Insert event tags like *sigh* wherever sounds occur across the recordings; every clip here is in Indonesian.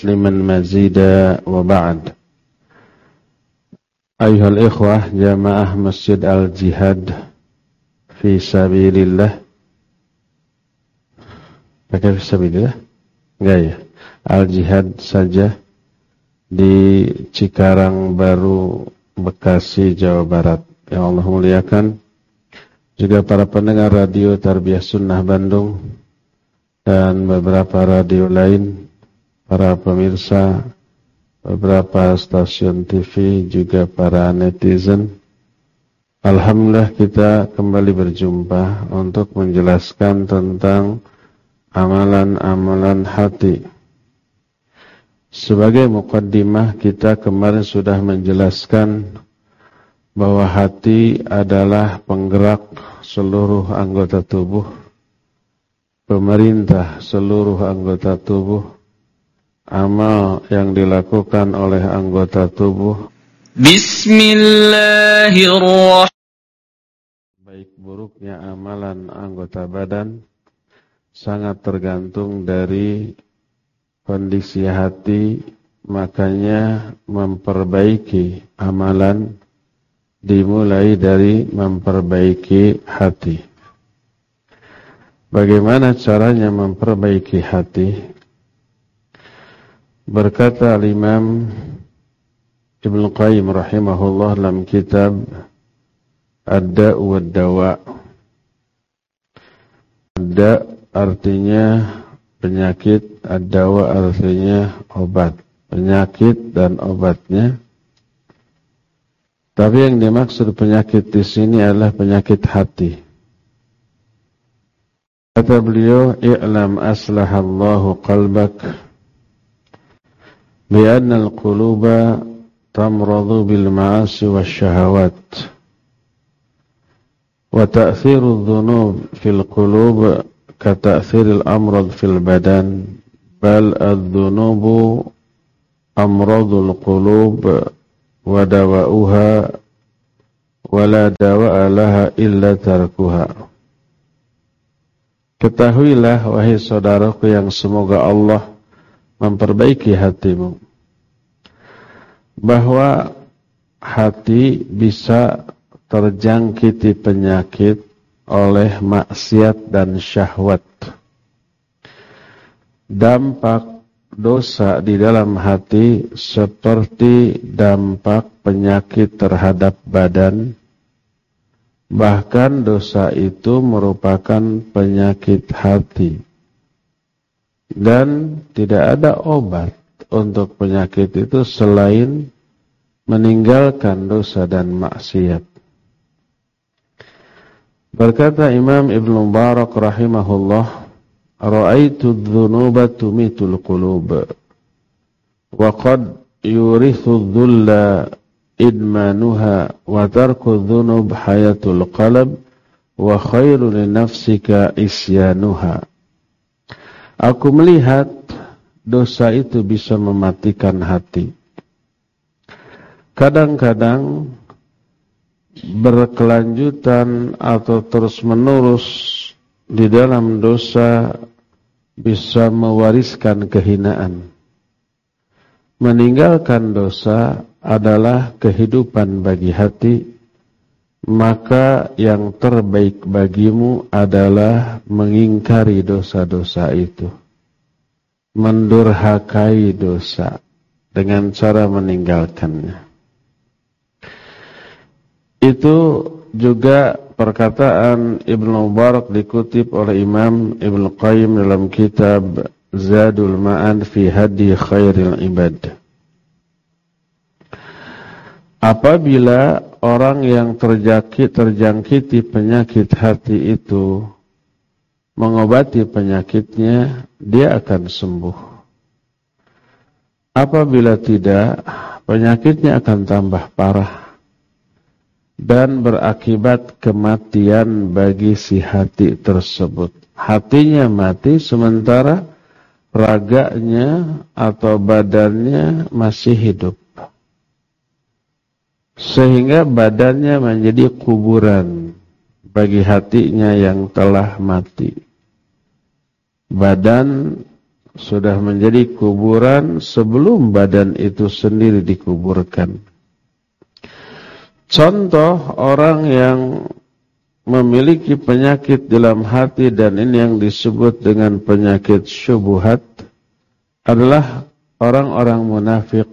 تسليما مزيدا وبعد أيها الإخوة جماعة مسجد الجهاد في سبيل الله pakai fisabilillah enggak ya al jihad saja di Cikarang Baru Bekasi Jawa Barat yang Allah muliakan juga para pendengar radio Tarbiyah Sunnah Bandung dan beberapa radio lain, para pemirsa, beberapa stasiun TV, juga para netizen. Alhamdulillah kita kembali berjumpa untuk menjelaskan tentang amalan-amalan hati. Sebagai mukaddimah kita kemarin sudah menjelaskan bahwa hati adalah penggerak seluruh anggota tubuh, pemerintah seluruh anggota tubuh, amal yang dilakukan oleh anggota tubuh. Bismillahirrahmanirrahim. Baik buruknya amalan anggota badan sangat tergantung dari kondisi hati, makanya memperbaiki amalan dimulai dari memperbaiki hati. Bagaimana caranya memperbaiki hati? Berkata Imam Ibn Qayyim rahimahullah dalam kitab Ad-Da' wa Dawa. Ad-Da' artinya penyakit, ad-dawa artinya obat. Penyakit dan obatnya tapi yang dimaksud penyakit di sini adalah penyakit hati. Kata beliau, "I'lam aslahallahu qalbak bi anna al-quluba tamradu bil ma'asi wasyahawat." Wa ta'thiru adh-dhunub fil qulub ka ta'thiril amrad fil badan, bal adh-dhunubu amradul qulub wa dawa'uha wa la dawa'a laha illa tarkuha. Ketahuilah wahai saudaraku yang semoga Allah memperbaiki hatimu bahwa hati bisa terjangkiti penyakit oleh maksiat dan syahwat. Dampak dosa di dalam hati seperti dampak penyakit terhadap badan. Bahkan dosa itu merupakan penyakit hati. Dan tidak ada obat untuk penyakit itu selain meninggalkan dosa dan maksiat. Berkata Imam Ibn Mubarak rahimahullah, Ra'aitu dhunuba tumitul qulub wa qad yurithu dhulla idmanuha wa tarku dhunub hayatul qalb wa khairu isyanuha Aku melihat dosa itu bisa mematikan hati Kadang-kadang berkelanjutan atau terus-menerus di dalam dosa bisa mewariskan kehinaan. Meninggalkan dosa adalah kehidupan bagi hati, maka yang terbaik bagimu adalah mengingkari dosa-dosa itu. Mendurhakai dosa dengan cara meninggalkannya. Itu juga perkataan Ibnu Mubarak dikutip oleh Imam Ibnu Qayyim dalam kitab Zadul Ma'an fi Hadi Khairil Ibad. Apabila orang yang terjangkit terjangkiti penyakit hati itu mengobati penyakitnya, dia akan sembuh. Apabila tidak, penyakitnya akan tambah parah dan berakibat kematian bagi si hati tersebut. Hatinya mati sementara raganya atau badannya masih hidup. Sehingga badannya menjadi kuburan bagi hatinya yang telah mati. Badan sudah menjadi kuburan sebelum badan itu sendiri dikuburkan. Contoh orang yang memiliki penyakit dalam hati dan ini yang disebut dengan penyakit syubuhat adalah orang-orang munafik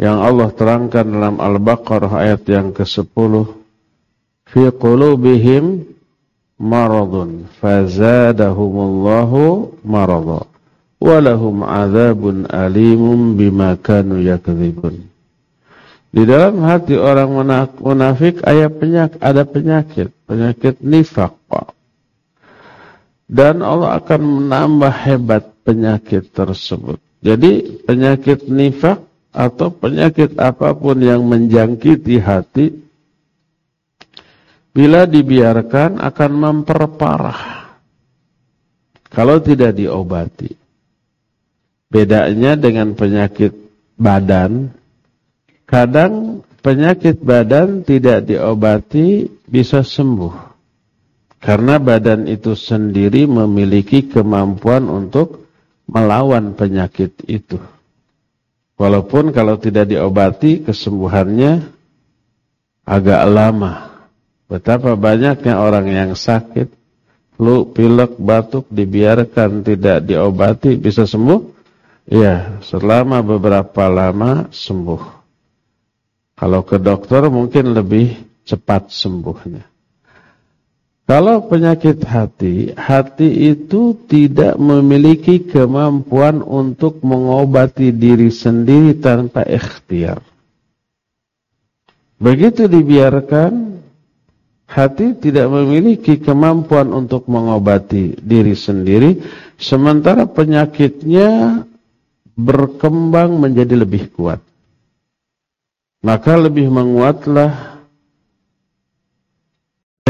yang Allah terangkan dalam Al-Baqarah ayat yang ke-10 fi qulubihim maradun fazadahumullahu marada walahum adzabun alimun bima kanu yakdzibun di dalam hati orang munafik ada penyakit, ada penyakit, penyakit nifak. Dan Allah akan menambah hebat penyakit tersebut. Jadi penyakit nifak atau penyakit apa pun yang menjangkiti hati bila dibiarkan akan memperparah kalau tidak diobati. Bedanya dengan penyakit badan, kadang penyakit badan tidak diobati bisa sembuh. Karena badan itu sendiri memiliki kemampuan untuk melawan penyakit itu. Walaupun kalau tidak diobati kesembuhannya agak lama. Betapa banyaknya orang yang sakit, flu, pilek, batuk dibiarkan tidak diobati bisa sembuh? Ya, selama beberapa lama sembuh. Kalau ke dokter mungkin lebih cepat sembuhnya. Kalau penyakit hati, hati itu tidak memiliki kemampuan untuk mengobati diri sendiri tanpa ikhtiar. Begitu dibiarkan, hati tidak memiliki kemampuan untuk mengobati diri sendiri, sementara penyakitnya berkembang menjadi lebih kuat. Maka lebih menguatlah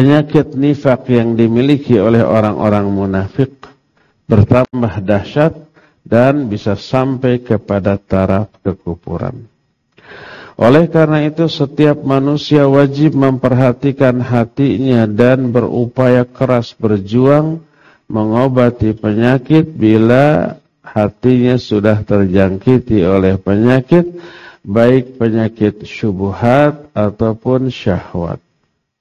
penyakit nifak yang dimiliki oleh orang-orang munafik bertambah dahsyat dan bisa sampai kepada taraf kekufuran. Oleh karena itu setiap manusia wajib memperhatikan hatinya dan berupaya keras berjuang mengobati penyakit bila hatinya sudah terjangkiti oleh penyakit, baik penyakit syubhat ataupun syahwat.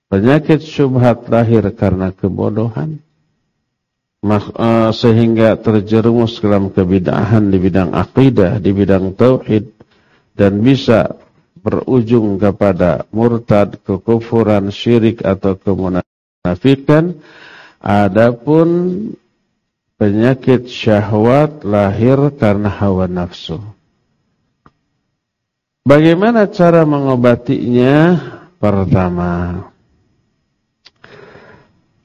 Penyakit syubhat lahir karena kebodohan, eh, sehingga terjerumus dalam kebidahan di bidang akidah, di bidang tauhid, dan bisa berujung kepada murtad, kekufuran, syirik atau kemunafikan. Adapun Penyakit syahwat lahir karena hawa nafsu. Bagaimana cara mengobatinya? Pertama,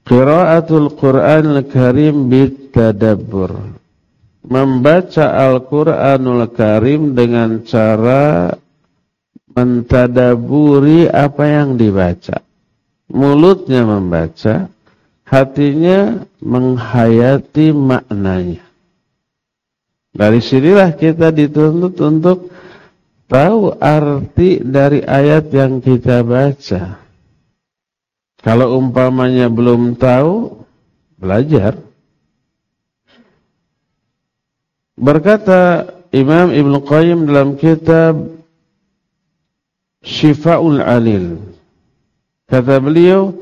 Qiraatul Qur'an Al-Karim bitadabbur. Membaca Al-Qur'anul Karim dengan cara mentadaburi apa yang dibaca. Mulutnya membaca, hatinya menghayati maknanya. Dari sinilah kita dituntut untuk tahu arti dari ayat yang kita baca. Kalau umpamanya belum tahu, belajar. Berkata Imam Ibn Qayyim dalam kitab Shifa'ul Alil. Kata beliau,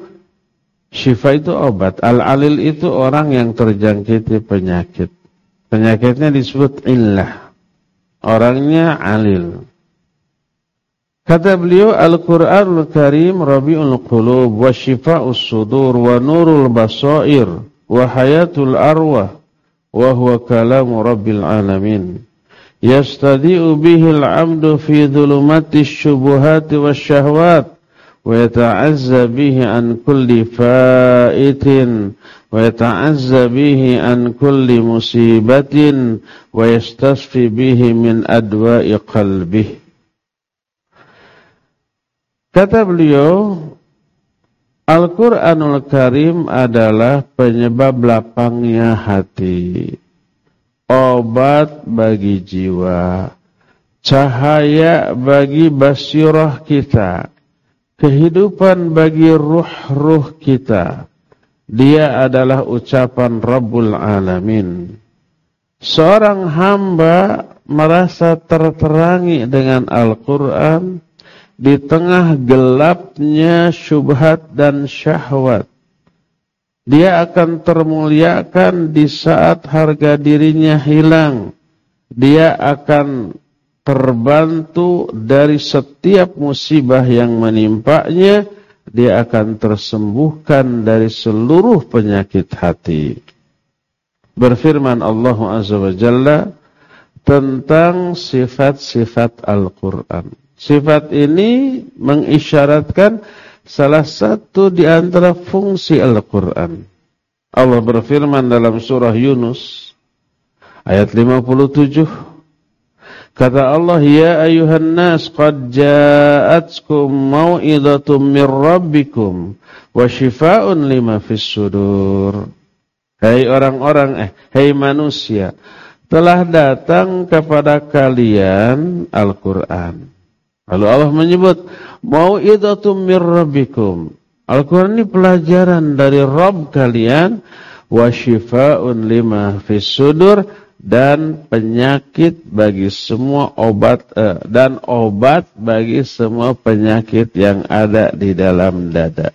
Syifa itu obat. Al-alil itu orang yang terjangkiti penyakit. Penyakitnya disebut illah. Orangnya alil. Kata beliau Al-Qur'anul Karim Rabiul Qulub wa syifa'us sudur wa nurul basair wa hayatul arwah wa huwa kalamu Rabbil alamin. Yastadi'u bihi al-'abdu fi dhulumatis syubuhati wasyahwat ويتعزى به عن كل فائت ويتعزى به عن كل مصيبة ويستشفي به من أدواء قلبه Kata beliau, Al-Quranul Karim adalah penyebab lapangnya hati, obat bagi jiwa, cahaya bagi basirah kita, kehidupan bagi ruh-ruh kita. Dia adalah ucapan Rabbul Alamin. seorang hamba merasa terterangi dengan Al-Quran di tengah gelapnya syubhat dan syahwat. Dia akan termuliakan di saat harga dirinya hilang. Dia akan terbantu dari setiap musibah yang menimpanya. Dia akan tersembuhkan dari seluruh penyakit hati. Berfirman Allah Azza wa Jalla tentang sifat-sifat Al-Quran. Sifat ini mengisyaratkan salah satu di antara fungsi Al-Quran. Allah berfirman dalam surah Yunus ayat 57 Kata Allah, Ya ayuhan nas, qad ja'atkum mau'idatum min rabbikum, wa shifa'un lima fis sudur. Hai orang-orang, eh, hai manusia, telah datang kepada kalian Al-Quran. Lalu Allah menyebut mau'idatum mir rabbikum. Al-Qur'an ini pelajaran dari Rabb kalian wa syifaa'un lima fis sudur dan penyakit bagi semua obat eh, dan obat bagi semua penyakit yang ada di dalam dada.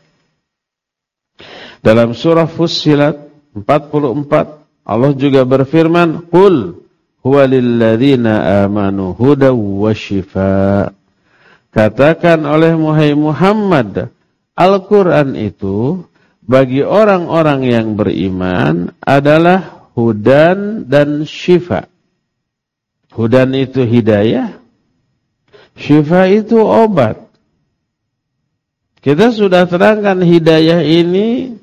Dalam surah Fussilat 44 Allah juga berfirman, "Qul huwa lil amanu hudaw wa shifaa." Katakan oleh Muhammad, Al-Quran itu bagi orang-orang yang beriman adalah hudan dan syifa. Hudan itu hidayah, syifa itu obat. Kita sudah terangkan hidayah ini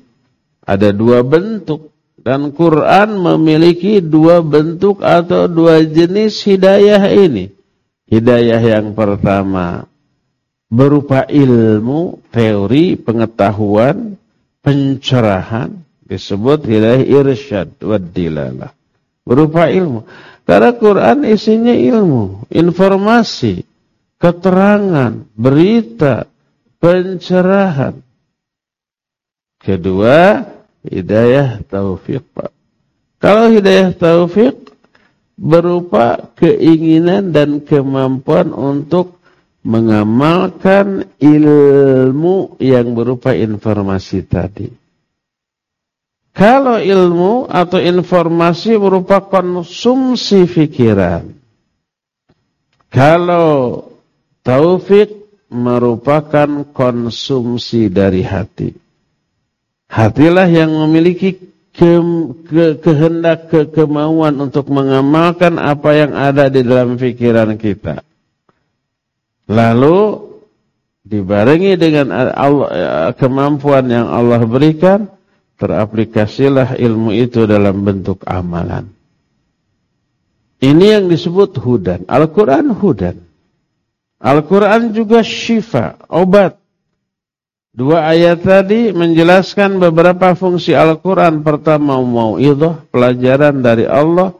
ada dua bentuk. Dan Quran memiliki dua bentuk atau dua jenis hidayah ini. Hidayah yang pertama berupa ilmu, teori, pengetahuan, pencerahan disebut hidayah irsyad wa dilalah. Berupa ilmu. Karena Quran isinya ilmu, informasi, keterangan, berita, pencerahan. Kedua, hidayah taufik, Pak. Kalau hidayah taufik berupa keinginan dan kemampuan untuk mengamalkan ilmu yang berupa informasi tadi. Kalau ilmu atau informasi berupa konsumsi pikiran. Kalau taufik merupakan konsumsi dari hati. Hatilah yang memiliki ke, ke, kehendak, ke, kemauan untuk mengamalkan apa yang ada di dalam pikiran kita. Lalu dibarengi dengan Allah, eh, kemampuan yang Allah berikan, teraplikasilah ilmu itu dalam bentuk amalan. Ini yang disebut hudan. Al-Quran hudan. Al-Quran juga syifa, obat. Dua ayat tadi menjelaskan beberapa fungsi Al-Quran. Pertama, mau pelajaran dari Allah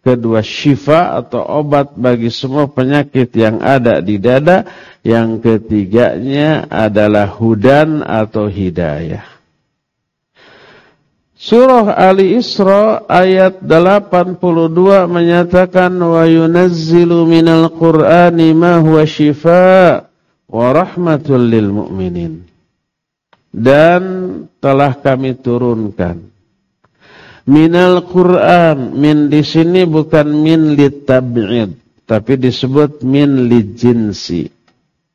kedua syifa atau obat bagi semua penyakit yang ada di dada, yang ketiganya adalah hudan atau hidayah. Surah Ali Isra ayat 82 menyatakan wa yunazzilu minal qur'ani ma huwa shifa wa rahmatul lil mu'minin. Dan telah kami turunkan minal Quran. Min di sini bukan min litab'id, tapi disebut min lijinsi.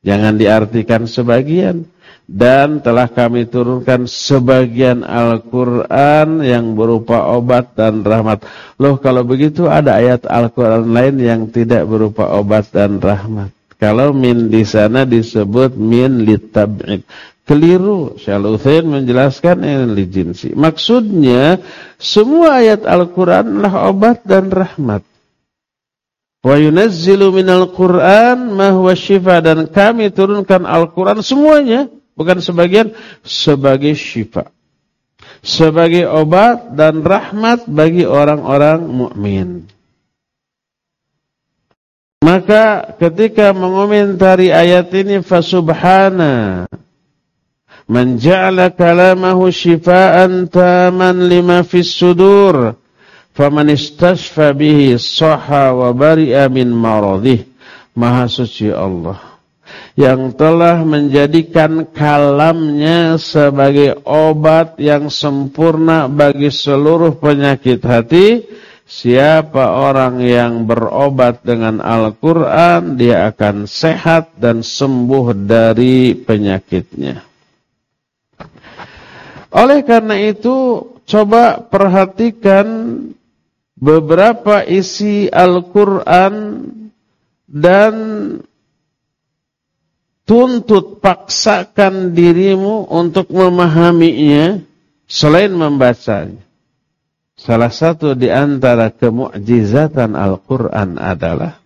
Jangan diartikan sebagian. Dan telah kami turunkan sebagian Al-Quran yang berupa obat dan rahmat. Loh kalau begitu ada ayat Al-Quran lain yang tidak berupa obat dan rahmat. Kalau min di sana disebut min litab'id. Keliru. Syekh menjelaskan ini jinsi. Maksudnya semua ayat Al-Qur'an adalah obat dan rahmat. Wa yunazzilu minal Qur'an ma huwa syifa dan kami turunkan Al-Qur'an semuanya, bukan sebagian, sebagai syifa. Sebagai obat dan rahmat bagi orang-orang mukmin. Maka ketika mengomentari ayat ini fasubhana Man ja'ala kalamahu shifaan taman lima fis sudur. Faman istashfa bihi sahha wa bari'a min maradih. Maha suci Allah yang telah menjadikan kalamnya sebagai obat yang sempurna bagi seluruh penyakit hati. Siapa orang yang berobat dengan Al-Quran, dia akan sehat dan sembuh dari penyakitnya. Oleh karena itu, coba perhatikan beberapa isi Al-Quran dan tuntut paksakan dirimu untuk memahaminya selain membacanya. Salah satu di antara kemukjizatan Al-Quran adalah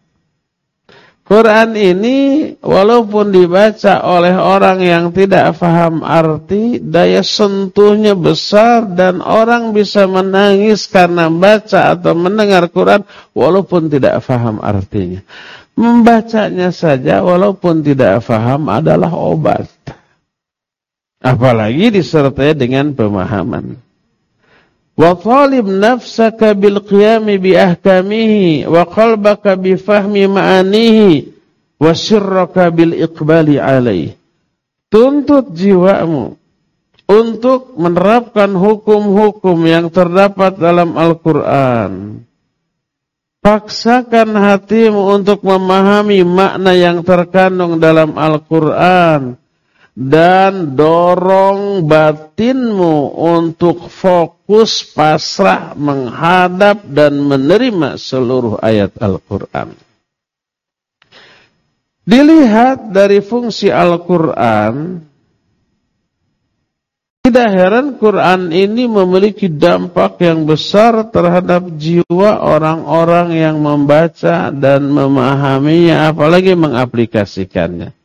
Quran ini walaupun dibaca oleh orang yang tidak faham arti, daya sentuhnya besar dan orang bisa menangis karena baca atau mendengar Quran walaupun tidak faham artinya. Membacanya saja walaupun tidak faham adalah obat. Apalagi disertai dengan pemahaman. Wa talib nafsaka bil qiyami bi ahkamihi wa qalbaka bi fahmi ma'anihi. Tuntut jiwamu untuk menerapkan hukum-hukum yang terdapat dalam Al-Quran Paksakan hatimu untuk memahami makna yang terkandung dalam Al-Quran. Dan dorong batinmu untuk fokus pasrah menghadap dan menerima seluruh ayat Al-Quran. Dilihat dari fungsi Al-Quran, tidak heran Quran ini memiliki dampak yang besar terhadap jiwa orang-orang yang membaca dan memahaminya, apalagi mengaplikasikannya.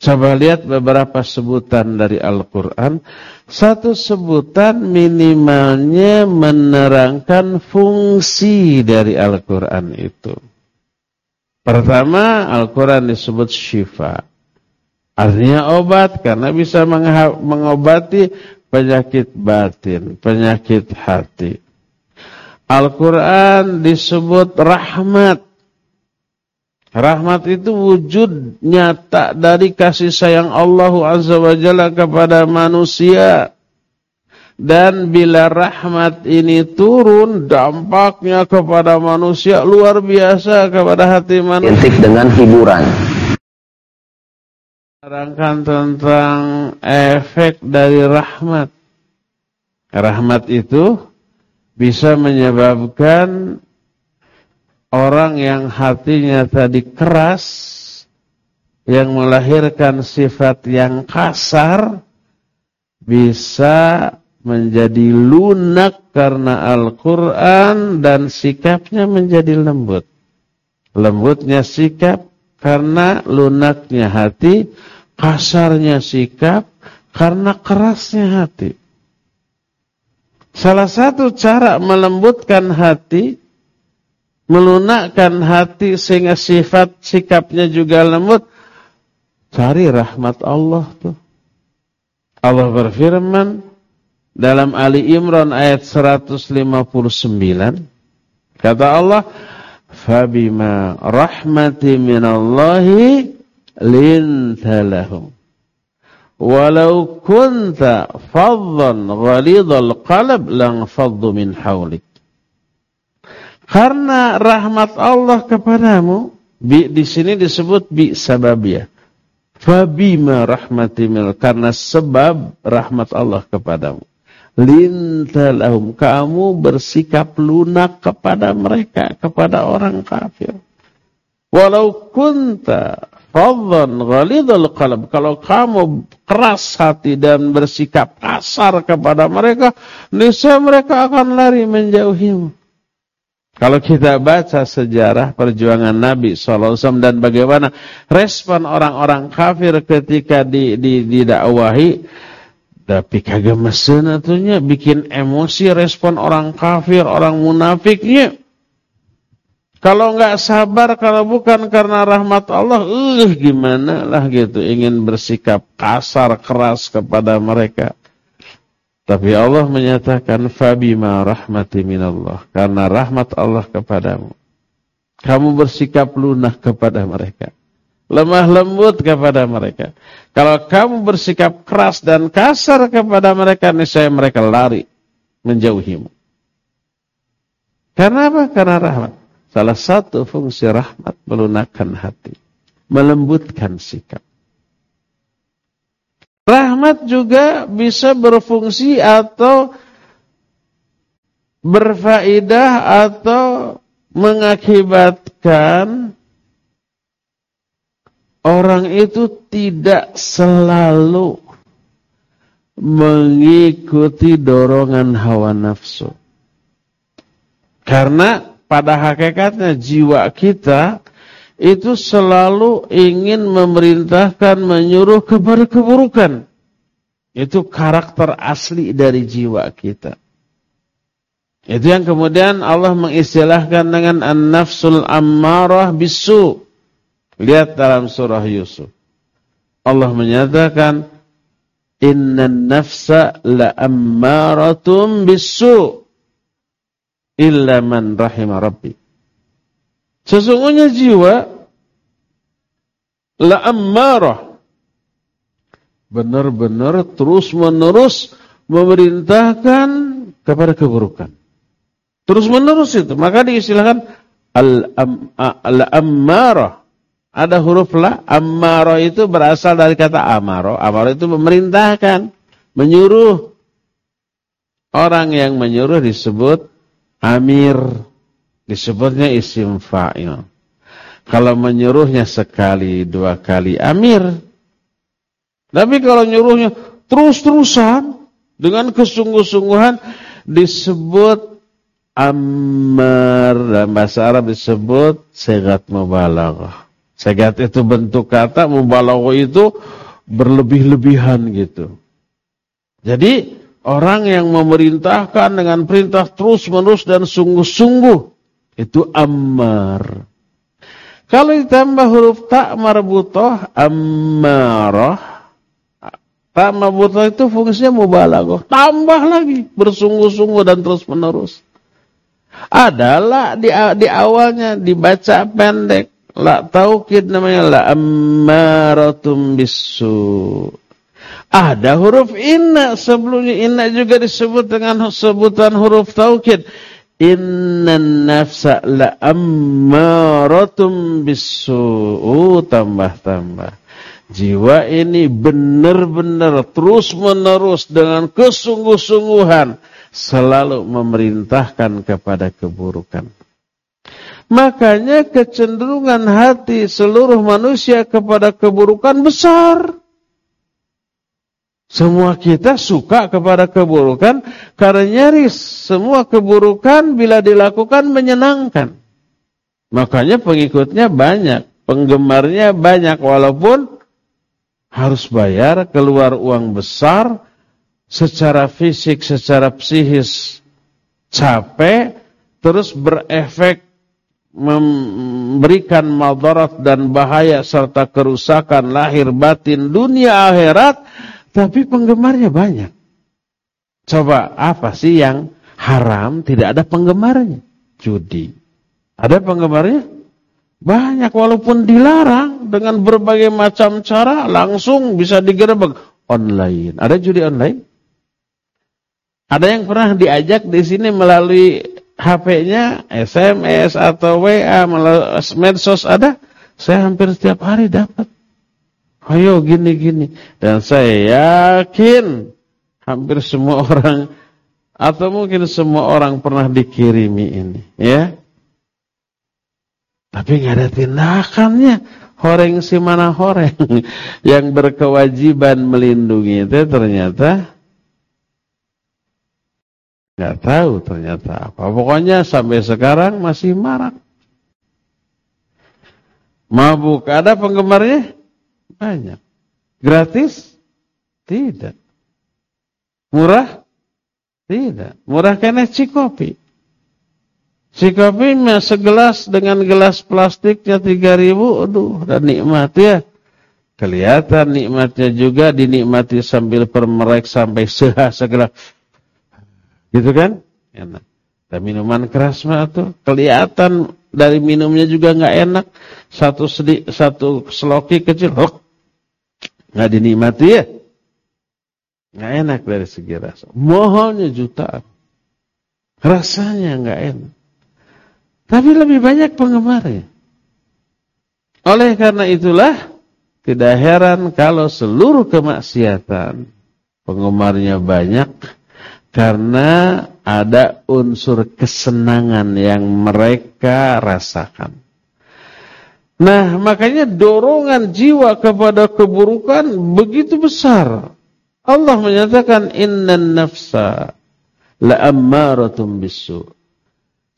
Coba lihat beberapa sebutan dari Al-Quran. Satu sebutan minimalnya menerangkan fungsi dari Al-Quran itu. Pertama, Al-Quran disebut syifa. Artinya obat karena bisa mengobati penyakit batin, penyakit hati. Al-Quran disebut rahmat. Rahmat itu wujud nyata dari kasih sayang Allah Azza wa Jalla kepada manusia. Dan bila rahmat ini turun, dampaknya kepada manusia luar biasa kepada hati manusia. Identik dengan hiburan menerangkan tentang efek dari rahmat. Rahmat itu bisa menyebabkan orang yang hatinya tadi keras, yang melahirkan sifat yang kasar, bisa menjadi lunak karena Al-Quran dan sikapnya menjadi lembut. Lembutnya sikap karena lunaknya hati, kasarnya sikap, karena kerasnya hati. Salah satu cara melembutkan hati, melunakkan hati sehingga sifat sikapnya juga lembut, cari rahmat Allah tuh. Allah berfirman dalam Ali Imran ayat 159, kata Allah, fabima rahmati minallahi linta lahum. Walau kunta faddan ghalidhal qalb lang faddu min hawlik karena rahmat Allah kepadamu bi, di sini disebut bi sababiyah fabima rahmati minal karena sebab rahmat Allah kepadamu. Lintalahum kamu bersikap lunak kepada mereka kepada orang kafir. Walau kunta fadhan ghalidhal qalb kalau kamu keras hati dan bersikap kasar kepada mereka niscaya mereka akan lari menjauhimu kalau kita baca sejarah perjuangan Nabi SAW dan bagaimana respon orang-orang kafir ketika didakwahi, di, di tapi kagak mesen atunya bikin emosi respon orang kafir, orang munafiknya. Kalau nggak sabar, kalau bukan karena rahmat Allah, uh, gimana lah gitu, ingin bersikap kasar, keras kepada mereka. Tapi Allah menyatakan fabima rahmati minallah karena rahmat Allah kepadamu. Kamu bersikap lunak kepada mereka. Lemah lembut kepada mereka. Kalau kamu bersikap keras dan kasar kepada mereka, niscaya mereka lari menjauhimu. Karena apa? Karena rahmat. Salah satu fungsi rahmat melunakkan hati. Melembutkan sikap. Rahmat juga bisa berfungsi atau berfaedah atau mengakibatkan orang itu tidak selalu mengikuti dorongan hawa nafsu. Karena pada hakikatnya jiwa kita itu selalu ingin memerintahkan, menyuruh kepada keburukan. Itu karakter asli dari jiwa kita. Itu yang kemudian Allah mengistilahkan dengan an-nafsul ammarah bisu. Lihat dalam surah Yusuf. Allah menyatakan inna nafsa la ammaratum bisu illa man rahima rabbi. Sesungguhnya jiwa la ammarah benar-benar terus-menerus memerintahkan kepada keburukan. Terus-menerus itu. Maka diistilahkan al-ammarah. Ada huruf la, ammarah itu berasal dari kata amaro. Amaro itu memerintahkan, menyuruh. Orang yang menyuruh disebut amir. Disebutnya isim fa'il. Kalau menyuruhnya sekali, dua kali, amir. Tapi kalau nyuruhnya terus-terusan, dengan kesungguh-sungguhan, disebut amar. Dalam bahasa Arab disebut segat mubalaghah. Segat itu bentuk kata, mubalaghah itu berlebih-lebihan gitu. Jadi, orang yang memerintahkan dengan perintah terus-menerus dan sungguh-sungguh, itu ammar. Kalau ditambah huruf tak marbutoh ammarah. Tak marbutoh itu fungsinya mubalaghah. Tambah lagi bersungguh-sungguh dan terus-menerus. Adalah di, di awalnya dibaca pendek. La taukid namanya la ammaratum bisu. Ada huruf inna sebelumnya inna juga disebut dengan sebutan huruf taukid. Inna nafsa la ammaratum bisu'u tambah-tambah. Jiwa ini benar-benar terus-menerus dengan kesungguh-sungguhan selalu memerintahkan kepada keburukan. Makanya kecenderungan hati seluruh manusia kepada keburukan besar. Semua kita suka kepada keburukan karena nyaris semua keburukan bila dilakukan menyenangkan. Makanya pengikutnya banyak, penggemarnya banyak walaupun harus bayar, keluar uang besar, secara fisik, secara psikis capek, terus berefek memberikan madarat dan bahaya serta kerusakan lahir batin dunia akhirat tapi penggemarnya banyak. Coba apa sih yang haram tidak ada penggemarnya? Judi. Ada penggemarnya? Banyak walaupun dilarang dengan berbagai macam cara langsung bisa digerebek online. Ada judi online? Ada yang pernah diajak di sini melalui HP-nya SMS atau WA medsos ada? Saya hampir setiap hari dapat. Ayo gini-gini. Dan saya yakin hampir semua *laughs* orang atau mungkin semua orang pernah dikirimi ini, ya. Tapi nggak ada tindakannya. Horeng si mana horeng *laughs* yang berkewajiban melindungi itu ternyata nggak tahu ternyata apa. Pokoknya sampai sekarang masih marak. Mabuk ada penggemarnya? Banyak. Gratis? Tidak. Murah? Tidak. Murah karena cikopi. Cikopi segelas dengan gelas plastiknya 3000, aduh, dan nikmat ya. Kelihatan nikmatnya juga dinikmati sambil permerek sampai seha segelas. Gitu kan? Enak. Dan minuman keras mah tuh kelihatan dari minumnya juga nggak enak. Satu sedi, satu seloki kecil, nggak dinikmati ya. Nggak enak dari segi rasa. Moholnya jutaan. Rasanya nggak enak. Tapi lebih banyak penggemarnya. Oleh karena itulah tidak heran kalau seluruh kemaksiatan penggemarnya banyak karena ada unsur kesenangan yang mereka rasakan. Nah, makanya dorongan jiwa kepada keburukan begitu besar. Allah menyatakan innan nafsa la'ammaratum bisu.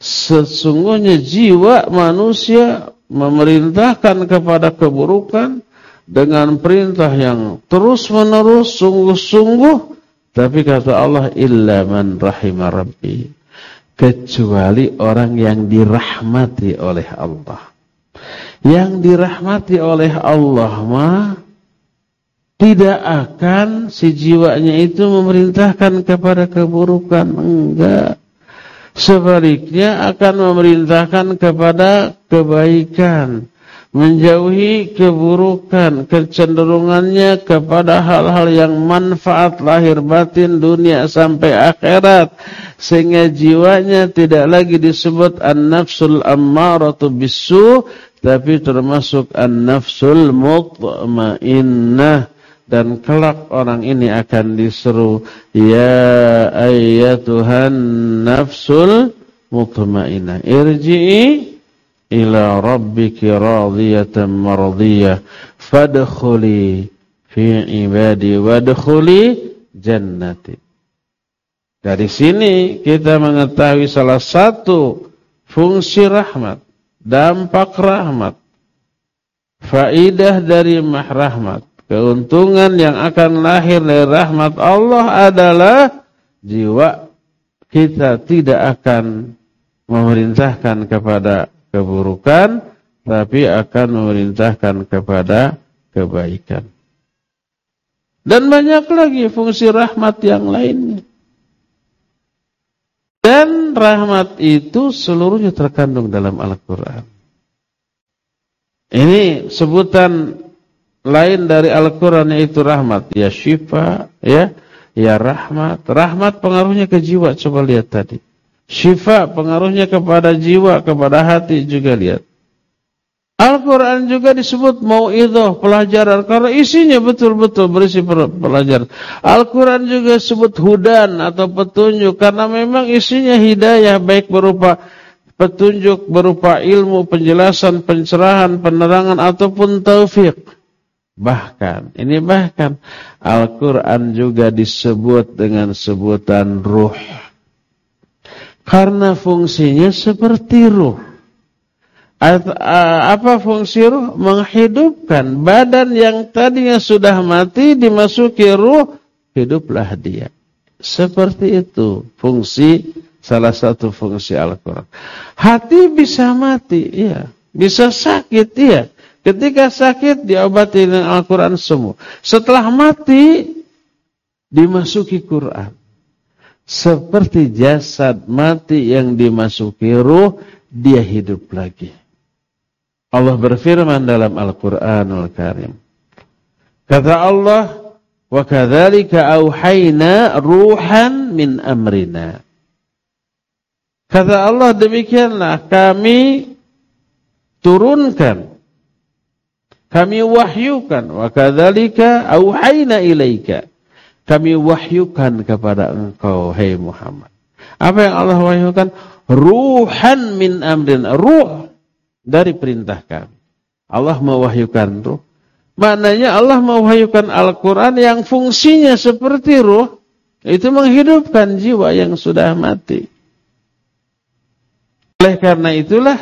Sesungguhnya jiwa manusia memerintahkan kepada keburukan dengan perintah yang terus-menerus sungguh-sungguh tapi kata Allah illa man. Kecuali orang yang dirahmati oleh Allah. Yang dirahmati oleh Allah mah tidak akan si jiwanya itu memerintahkan kepada keburukan. Enggak. Sebaliknya akan memerintahkan kepada kebaikan menjauhi keburukan, kecenderungannya kepada hal-hal yang manfaat lahir batin dunia sampai akhirat sehingga jiwanya tidak lagi disebut an-nafsul ammaratu bisu tapi termasuk an-nafsul mutmainnah dan kelak orang ini akan diseru ya ayyatuhan nafsul mutmainnah irji'i ila rabbiki radiyatan mardiyah fadkhuli fi ibadi wadkhuli jannati. Dari sini kita mengetahui salah satu fungsi rahmat, dampak rahmat, faidah dari mahrahmat, keuntungan yang akan lahir dari rahmat Allah adalah jiwa kita tidak akan memerintahkan kepada keburukan tapi akan memerintahkan kepada kebaikan. Dan banyak lagi fungsi rahmat yang lainnya. Dan rahmat itu seluruhnya terkandung dalam Al-Quran. Ini sebutan lain dari Al-Quran yaitu rahmat. Ya syifa, ya, ya rahmat. Rahmat pengaruhnya ke jiwa, coba lihat tadi. Syifa pengaruhnya kepada jiwa, kepada hati juga lihat. Al-Quran juga disebut mau'idah, pelajaran. Karena isinya betul-betul berisi pelajaran. Al-Quran juga disebut hudan atau petunjuk. Karena memang isinya hidayah baik berupa petunjuk, berupa ilmu, penjelasan, pencerahan, penerangan, ataupun taufik. Bahkan, ini bahkan Al-Quran juga disebut dengan sebutan ruh. Karena fungsinya seperti ruh. Apa fungsi ruh? Menghidupkan badan yang tadinya sudah mati dimasuki ruh, hiduplah dia. Seperti itu fungsi salah satu fungsi Al-Qur'an. Hati bisa mati, iya. Bisa sakit, iya. Ketika sakit diobati dengan Al-Qur'an semua. Setelah mati dimasuki Quran seperti jasad mati yang dimasuki ruh, dia hidup lagi. Allah berfirman dalam Al-Quranul Karim. Kata Allah, wa kadzalika auhayna ruhan min amrina. Kata Allah demikianlah kami turunkan kami wahyukan wa kadzalika auhayna ilaika kami wahyukan kepada engkau, hai Muhammad. Apa yang Allah wahyukan? Ruhan min amrin. Ruh dari perintah kami. Allah mewahyukan ruh. Maknanya Allah mewahyukan Al-Quran yang fungsinya seperti ruh. Itu menghidupkan jiwa yang sudah mati. Oleh karena itulah,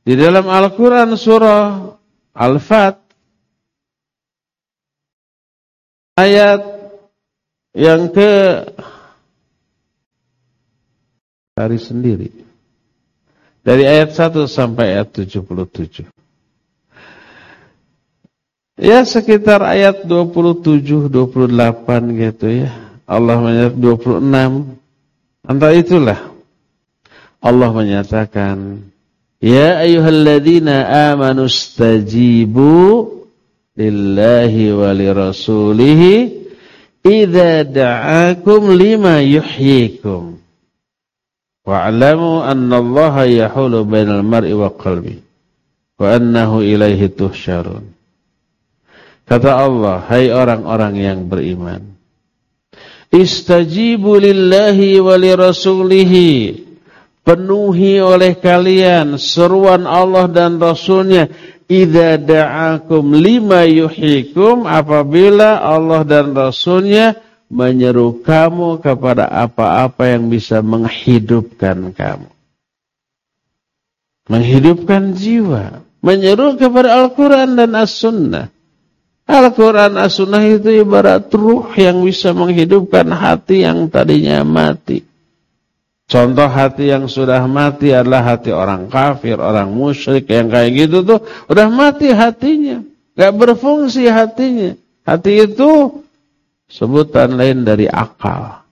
di dalam Al-Quran surah Al-Fat, ayat yang ke hari sendiri. Dari ayat 1 sampai ayat 77. Ya sekitar ayat 27, 28 gitu ya. Allah menyebut 26. Antara itulah Allah menyatakan, Ya ayyuhalladzina amanu stajibu lillahi wa lirasulihi da'akum lima yuhyikum. Wa'lamu anna Allah yahulu bainal mar'i wa qalbi wa annahu ilaihi tuhsyarun. Kata Allah, hai orang-orang yang beriman, istajibu lillahi wa lirasulihi penuhi oleh kalian seruan Allah dan Rasulnya idza da'akum lima yuhikum apabila Allah dan Rasulnya menyeru kamu kepada apa-apa yang bisa menghidupkan kamu. Menghidupkan jiwa. Menyeru kepada Al-Quran dan As-Sunnah. Al-Quran As-Sunnah itu ibarat ruh yang bisa menghidupkan hati yang tadinya mati. Contoh hati yang sudah mati adalah hati orang kafir, orang musyrik yang kayak gitu tuh udah mati hatinya, gak berfungsi hatinya. Hati itu sebutan lain dari akal.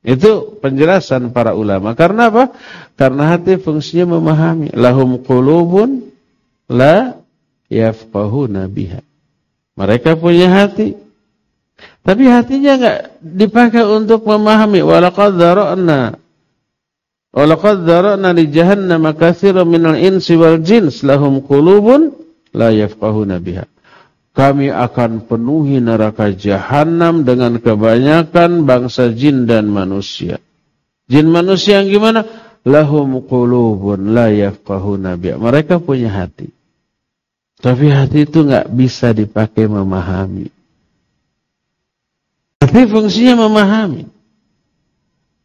Itu penjelasan para ulama. Karena apa? Karena hati fungsinya memahami. Lahum qulubun la yafqahuna biha. Mereka punya hati. Tapi hatinya enggak dipakai untuk memahami. Walaqad dzara'na Walaqad dzara'na li jahannam katsiran minal insi wal jins lahum qulubun la yafqahuna biha. Kami akan penuhi neraka jahanam dengan kebanyakan bangsa jin dan manusia. Jin manusia yang gimana? Lahum qulubun la yafqahuna. Mereka punya hati. Tapi hati itu enggak bisa dipakai memahami. Hati fungsinya memahami.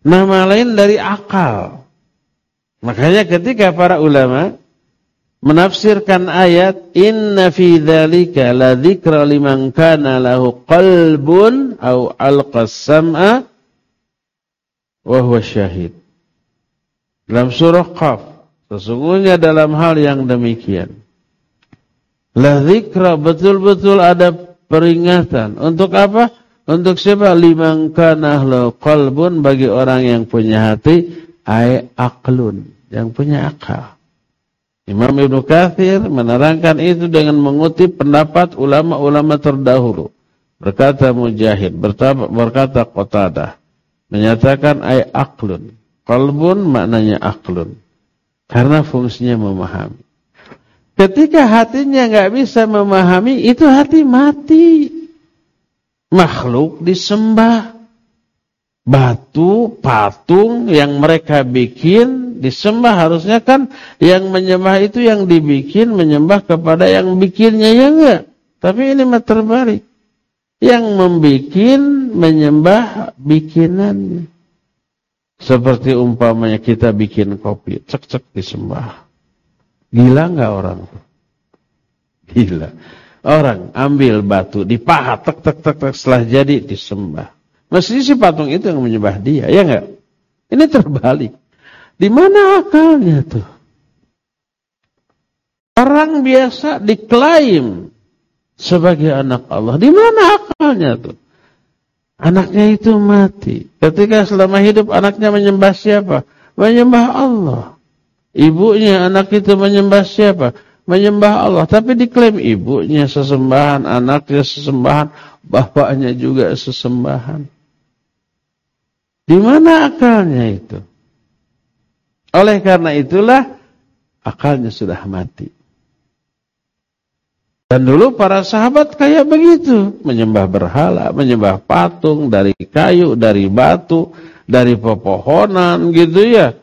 Nama lain dari akal. Makanya ketika para ulama menafsirkan ayat inna fi dzalika la dzikra liman kana lahu qalbun au alqas sam'a wa huwa syahid. Dalam surah Qaf, sesungguhnya dalam hal yang demikian la dzikra betul-betul ada peringatan. Untuk apa? Untuk siapa? Liman kana lahu qalbun bagi orang yang punya hati ay aqlun, yang punya akal. Imam Ibnu Katsir menerangkan itu dengan mengutip pendapat ulama-ulama terdahulu. Berkata Mujahid, berkata Qatadah, menyatakan ay aqlun. Qalbun maknanya aqlun. Karena fungsinya memahami. Ketika hatinya nggak bisa memahami, itu hati mati makhluk disembah. Batu, patung yang mereka bikin disembah harusnya kan yang menyembah itu yang dibikin menyembah kepada yang bikinnya ya enggak. Tapi ini mah terbalik. Yang membikin menyembah bikinannya. Seperti umpamanya kita bikin kopi, cek-cek disembah. Gila enggak orang? Gila. Orang ambil batu, dipahat, tek, tek, tek, tek, setelah jadi disembah. Mesti si patung itu yang menyembah dia, ya enggak? Ini terbalik. Di mana akalnya tuh? Orang biasa diklaim sebagai anak Allah. Di mana akalnya tuh? Anaknya itu mati. Ketika selama hidup anaknya menyembah siapa? Menyembah Allah. Ibunya anak itu menyembah siapa? menyembah Allah, tapi diklaim ibunya sesembahan, anaknya sesembahan, bapaknya juga sesembahan. Di mana akalnya itu? Oleh karena itulah akalnya sudah mati. Dan dulu para sahabat kayak begitu, menyembah berhala, menyembah patung dari kayu, dari batu, dari pepohonan gitu ya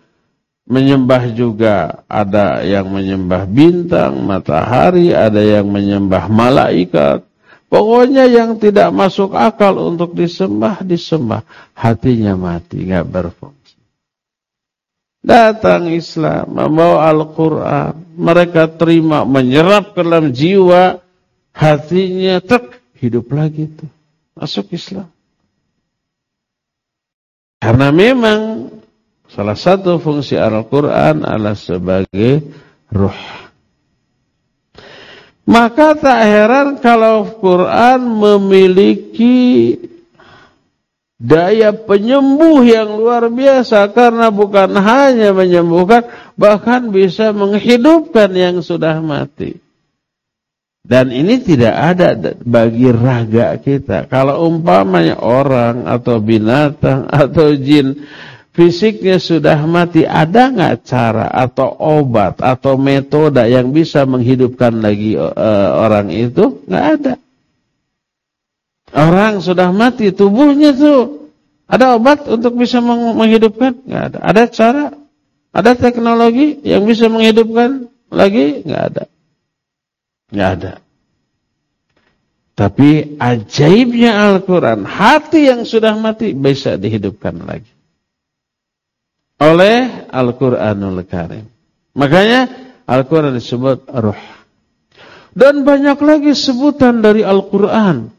menyembah juga ada yang menyembah bintang, matahari, ada yang menyembah malaikat. Pokoknya yang tidak masuk akal untuk disembah, disembah. Hatinya mati, nggak berfungsi. Datang Islam, membawa Al-Quran. Mereka terima, menyerap ke dalam jiwa, hatinya tek, hidup lagi tuh. Masuk Islam. Karena memang Salah satu fungsi Al-Quran adalah sebagai ruh. Maka tak heran kalau Quran memiliki daya penyembuh yang luar biasa karena bukan hanya menyembuhkan bahkan bisa menghidupkan yang sudah mati. Dan ini tidak ada bagi raga kita. Kalau umpamanya orang atau binatang atau jin fisiknya sudah mati, ada nggak cara atau obat atau metode yang bisa menghidupkan lagi uh, orang itu? Nggak ada. Orang sudah mati tubuhnya tuh ada obat untuk bisa menghidupkan? Nggak ada. Ada cara? Ada teknologi yang bisa menghidupkan lagi? Nggak ada. Nggak ada. Tapi ajaibnya Al-Quran, hati yang sudah mati bisa dihidupkan lagi. Oleh Al-Quranul Karim. Makanya Al-Quran disebut ruh. Dan banyak lagi sebutan dari Al-Quran.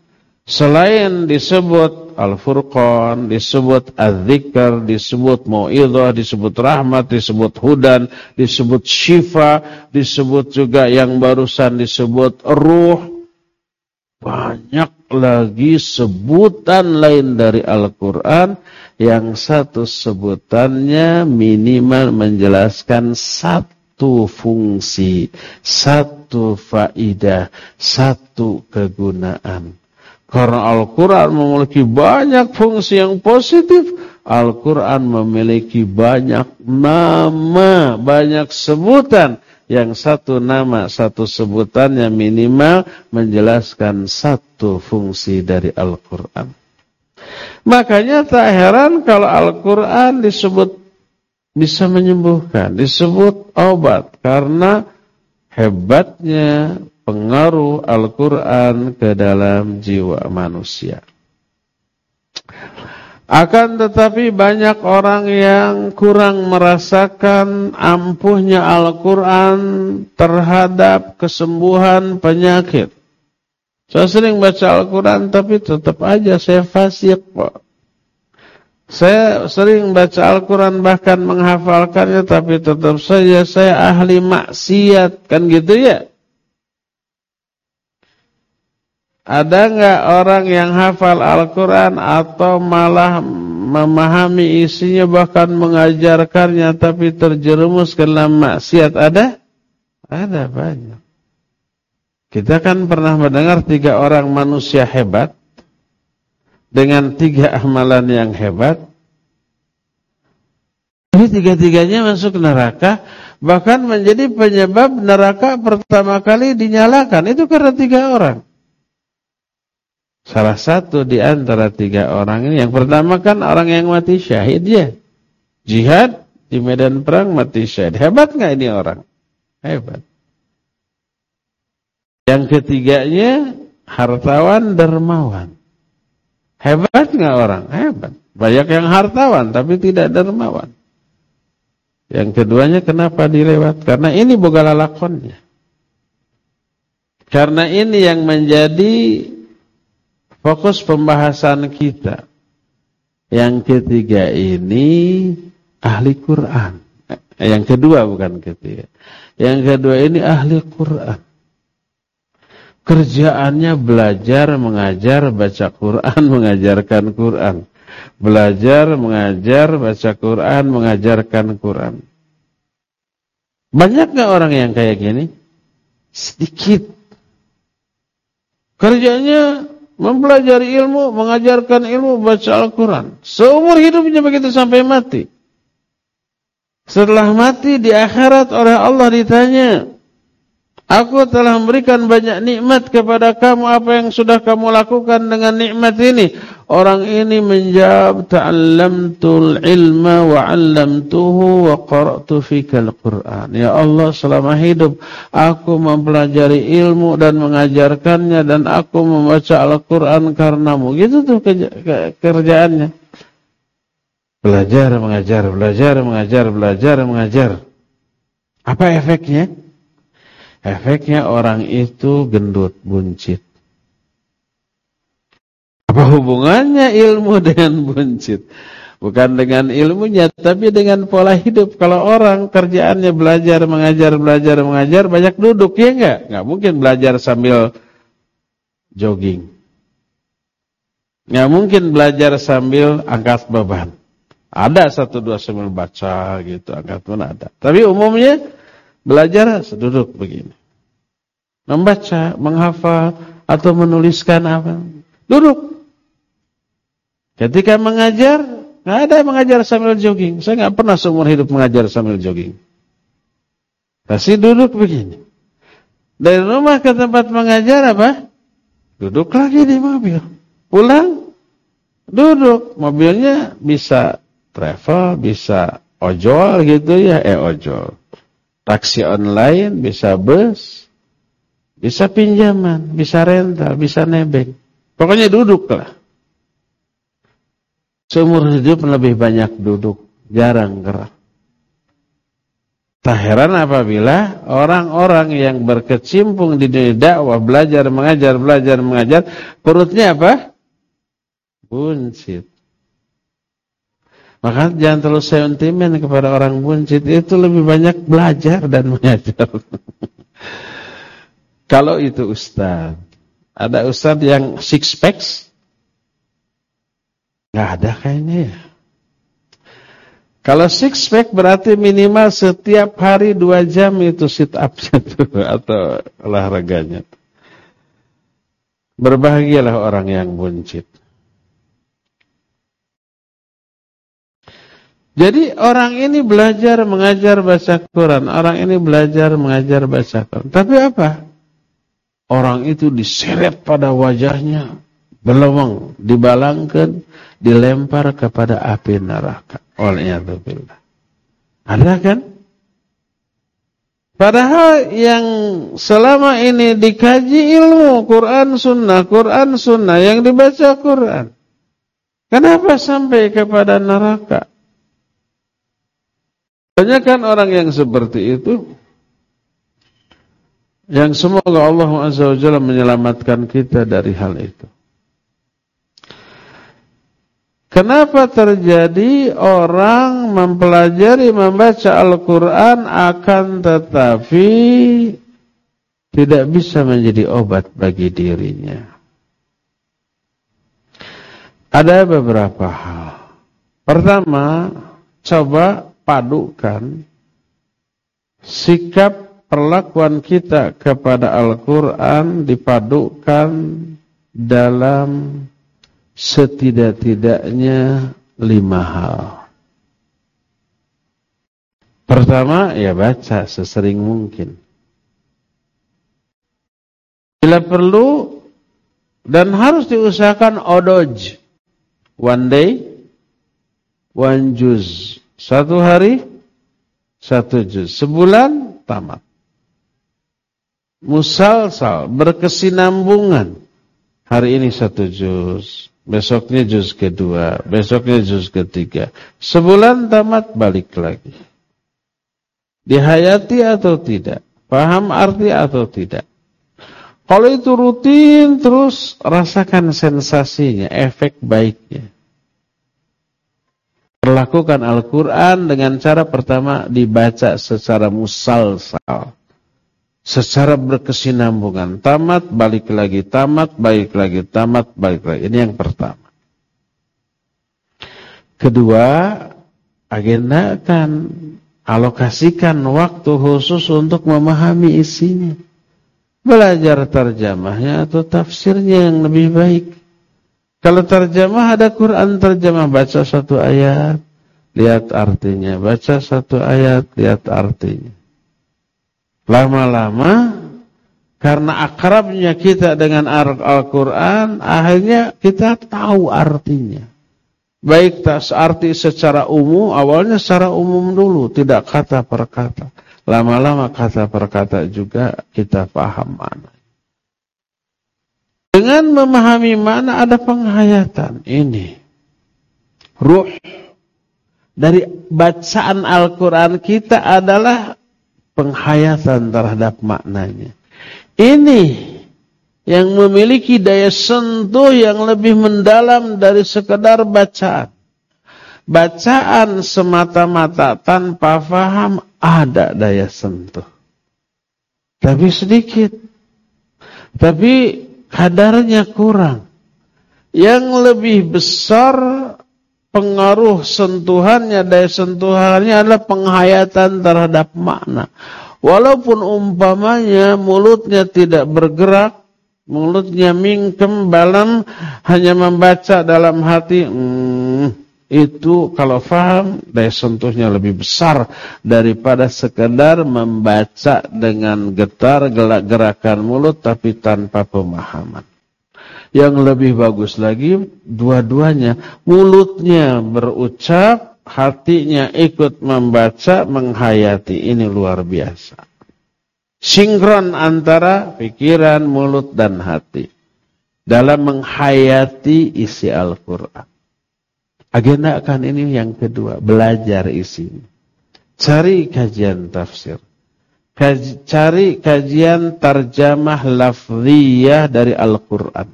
Selain disebut Al-Furqan, disebut Az-Zikr, disebut Mau'idah, disebut Rahmat, disebut Hudan, disebut Syifa, disebut juga yang barusan disebut Ruh. Banyak lagi sebutan lain dari Al-Quran yang satu sebutannya minimal menjelaskan satu fungsi, satu faidah, satu kegunaan. Karena Al-Quran memiliki banyak fungsi yang positif. Al-Quran memiliki banyak nama, banyak sebutan. Yang satu nama, satu sebutannya minimal menjelaskan satu fungsi dari Al-Quran. Makanya tak heran kalau Al-Quran disebut bisa menyembuhkan, disebut obat. Karena hebatnya pengaruh Al-Quran ke dalam jiwa manusia. Akan tetapi banyak orang yang kurang merasakan ampuhnya Al-Quran terhadap kesembuhan penyakit. Saya sering baca Al-Quran tapi tetap aja saya fasik Pak. Saya sering baca Al-Quran bahkan menghafalkannya tapi tetap saja saya ahli maksiat. Kan gitu ya? Ada nggak orang yang hafal Al-Quran atau malah memahami isinya bahkan mengajarkannya tapi terjerumus ke dalam maksiat? Ada? Ada banyak. Kita kan pernah mendengar tiga orang manusia hebat dengan tiga amalan yang hebat. Ini tiga-tiganya masuk neraka, bahkan menjadi penyebab neraka pertama kali dinyalakan. Itu karena tiga orang. Salah satu di antara tiga orang ini, yang pertama kan orang yang mati syahid ya. Jihad di medan perang mati syahid. Hebat nggak ini orang? Hebat. Yang ketiganya hartawan dermawan. Hebat nggak orang? Hebat. Banyak yang hartawan tapi tidak dermawan. Yang keduanya kenapa dilewat? Karena ini boga lakonnya. Karena ini yang menjadi Fokus pembahasan kita. Yang ketiga ini ahli Quran. Eh, yang kedua bukan ketiga. Yang kedua ini ahli Quran. Kerjaannya belajar, mengajar, baca Quran, *laughs* mengajarkan Quran. Belajar, mengajar, baca Quran, mengajarkan Quran. Banyak gak orang yang kayak gini? Sedikit. Kerjanya mempelajari ilmu, mengajarkan ilmu, baca Al-Quran. Seumur hidupnya begitu sampai mati. Setelah mati di akhirat oleh Allah ditanya, Aku telah memberikan banyak nikmat kepada kamu apa yang sudah kamu lakukan dengan nikmat ini. Orang ini menjawab ta'allamtul ilma wa 'allamtuhu wa qara'tu fikal Qur'an. Ya Allah selama hidup aku mempelajari ilmu dan mengajarkannya dan aku membaca Al-Qur'an karenamu. Gitu tuh kerjaannya. Belajar, mengajar, belajar, mengajar, belajar, mengajar. Apa efeknya? Efeknya orang itu gendut, buncit. Apa hubungannya ilmu *laughs* dengan buncit? Bukan dengan ilmunya, tapi dengan pola hidup. Kalau orang kerjaannya belajar, mengajar, belajar, mengajar, banyak duduk, ya enggak? Enggak mungkin belajar sambil jogging. Nggak mungkin belajar sambil angkat beban. Ada satu dua sambil baca gitu, angkat pun ada. Tapi umumnya belajar duduk begini. Membaca, menghafal, atau menuliskan apa. Duduk. Ketika mengajar, nggak ada yang mengajar sambil jogging. Saya nggak pernah seumur hidup mengajar sambil jogging. Pasti duduk begini. Dari rumah ke tempat mengajar apa? Duduk lagi di mobil. Pulang, duduk. Mobilnya bisa travel, bisa ojol gitu ya, eh ojol. Taksi online, bisa bus, bisa pinjaman, bisa rental, bisa nebeng. Pokoknya duduklah. Seumur hidup lebih banyak duduk, jarang gerak. Tak heran apabila orang-orang yang berkecimpung di dunia dakwah, belajar, mengajar, belajar, mengajar, perutnya apa? Buncit. Maka jangan terlalu sentimen kepada orang buncit. Itu lebih banyak belajar dan mengajar. *laughs* Kalau itu ustaz. Ada ustaz yang six packs? Gak ada kayaknya ya. Kalau six pack berarti minimal setiap hari dua jam itu sit up-nya *laughs* tuh atau olahraganya. Berbahagialah orang yang buncit. Jadi orang ini belajar mengajar baca Quran, orang ini belajar mengajar baca Quran. Tapi apa? Orang itu diseret pada wajahnya, belawang, dibalangkan, dilempar kepada api neraka. Waliyahzubillah. Ada kan? Padahal yang selama ini dikaji ilmu Quran Sunnah, Quran Sunnah yang dibaca Quran. Kenapa sampai kepada neraka? Banyak kan orang yang seperti itu yang semoga Allah Azza wa Jalla menyelamatkan kita dari hal itu. Kenapa terjadi orang mempelajari membaca Al-Quran akan tetapi tidak bisa menjadi obat bagi dirinya? Ada beberapa hal. Pertama, coba padukan sikap perlakuan kita kepada Al-Quran dipadukan dalam setidak-tidaknya lima hal. Pertama, ya baca sesering mungkin. Bila perlu dan harus diusahakan odoj. One day, one juz. Satu hari, satu juz. Sebulan, tamat. Musalsal, berkesinambungan. Hari ini satu juz, Besoknya juz kedua, besoknya juz ketiga. Sebulan tamat balik lagi. Dihayati atau tidak? Paham arti atau tidak? Kalau itu rutin terus rasakan sensasinya, efek baiknya. Perlakukan Al-Quran dengan cara pertama dibaca secara musalsal secara berkesinambungan. Tamat, balik lagi, tamat, balik lagi, tamat, balik lagi. Ini yang pertama. Kedua, agenda akan alokasikan waktu khusus untuk memahami isinya. Belajar terjemahnya atau tafsirnya yang lebih baik. Kalau terjemah ada Quran terjemah, baca satu ayat, lihat artinya. Baca satu ayat, lihat artinya. Lama-lama karena akrabnya kita dengan Al-Quran, akhirnya kita tahu artinya. Baik tas arti secara umum, awalnya secara umum dulu, tidak kata per kata. Lama-lama kata per kata juga kita paham mana. Dengan memahami mana ada penghayatan ini. Ruh dari bacaan Al-Quran kita adalah penghayatan terhadap maknanya. Ini yang memiliki daya sentuh yang lebih mendalam dari sekedar bacaan. Bacaan semata-mata tanpa faham ada daya sentuh. Tapi sedikit. Tapi kadarnya kurang. yang lebih besar pengaruh sentuhannya, daya sentuhannya adalah penghayatan terhadap makna. Walaupun umpamanya mulutnya tidak bergerak, mulutnya mingkem, balam, hanya membaca dalam hati, hmm, itu kalau faham daya sentuhnya lebih besar daripada sekedar membaca dengan getar gerakan mulut tapi tanpa pemahaman. Yang lebih bagus lagi dua-duanya mulutnya berucap, hatinya ikut membaca, menghayati. Ini luar biasa. Sinkron antara pikiran, mulut dan hati dalam menghayati isi Al-Qur'an. Agenda akan ini yang kedua, belajar isi. Cari kajian tafsir. Kaj, cari kajian terjemah lafziyah dari Al-Quran.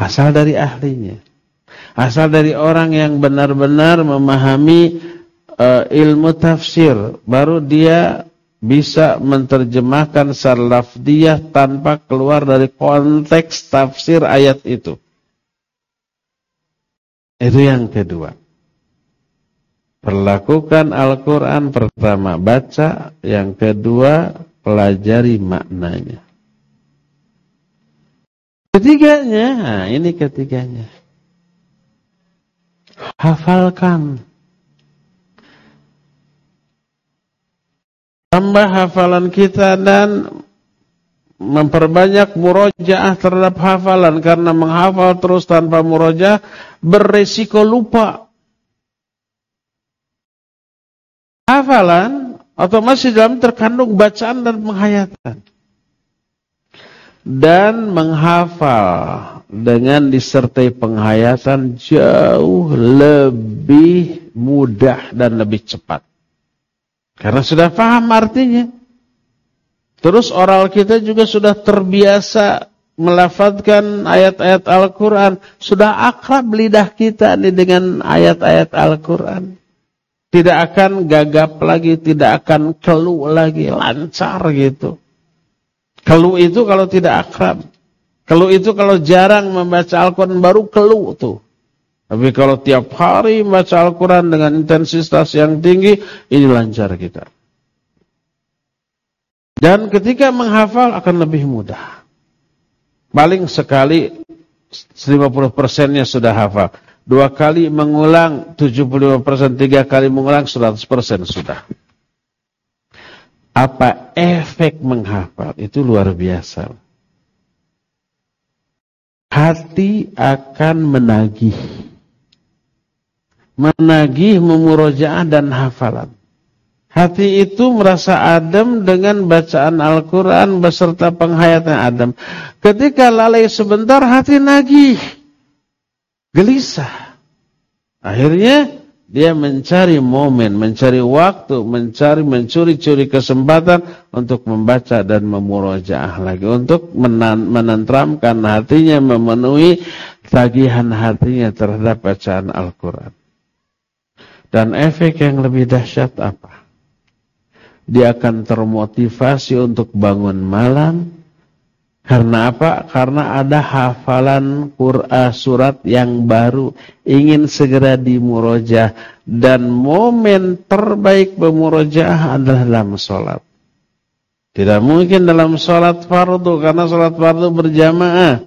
Asal dari ahlinya. Asal dari orang yang benar-benar memahami uh, ilmu tafsir. Baru dia bisa menerjemahkan secara lafziyah tanpa keluar dari konteks tafsir ayat itu. Itu yang kedua. Perlakukan Al-Quran pertama baca, yang kedua pelajari maknanya. Ketiganya, nah ini ketiganya. Hafalkan. Tambah hafalan kita dan memperbanyak murojaah terhadap hafalan karena menghafal terus tanpa murojaah beresiko lupa. Hafalan otomatis dalam terkandung bacaan dan penghayatan. Dan menghafal dengan disertai penghayatan jauh lebih mudah dan lebih cepat. Karena sudah paham artinya. Terus oral kita juga sudah terbiasa melafadkan ayat-ayat Al-Quran. Sudah akrab lidah kita nih dengan ayat-ayat Al-Quran. Tidak akan gagap lagi, tidak akan keluh lagi, lancar gitu. Keluh itu kalau tidak akrab. Keluh itu kalau jarang membaca Al-Quran baru keluh tuh. Tapi kalau tiap hari membaca Al-Quran dengan intensitas yang tinggi, ini lancar kita. Dan ketika menghafal akan lebih mudah. Paling sekali 50 persennya sudah hafal. Dua kali mengulang 75 persen, tiga kali mengulang 100 persen sudah. Apa efek menghafal? Itu luar biasa. Hati akan menagih. Menagih memurojaah dan hafalan. Hati itu merasa adem dengan bacaan Al-Quran beserta penghayatan adem. Ketika lalai sebentar, hati nagih. Gelisah. Akhirnya dia mencari momen, mencari waktu, mencari, mencuri-curi kesempatan untuk membaca dan memurojaah lagi. Untuk menentramkan hatinya, memenuhi tagihan hatinya terhadap bacaan Al-Quran. Dan efek yang lebih dahsyat apa? Dia akan termotivasi untuk bangun malam. Karena apa? Karena ada hafalan Quran surat yang baru ingin segera dimurojah dan momen terbaik pemurojah adalah dalam sholat. Tidak mungkin dalam sholat fardu karena sholat fardu berjamaah.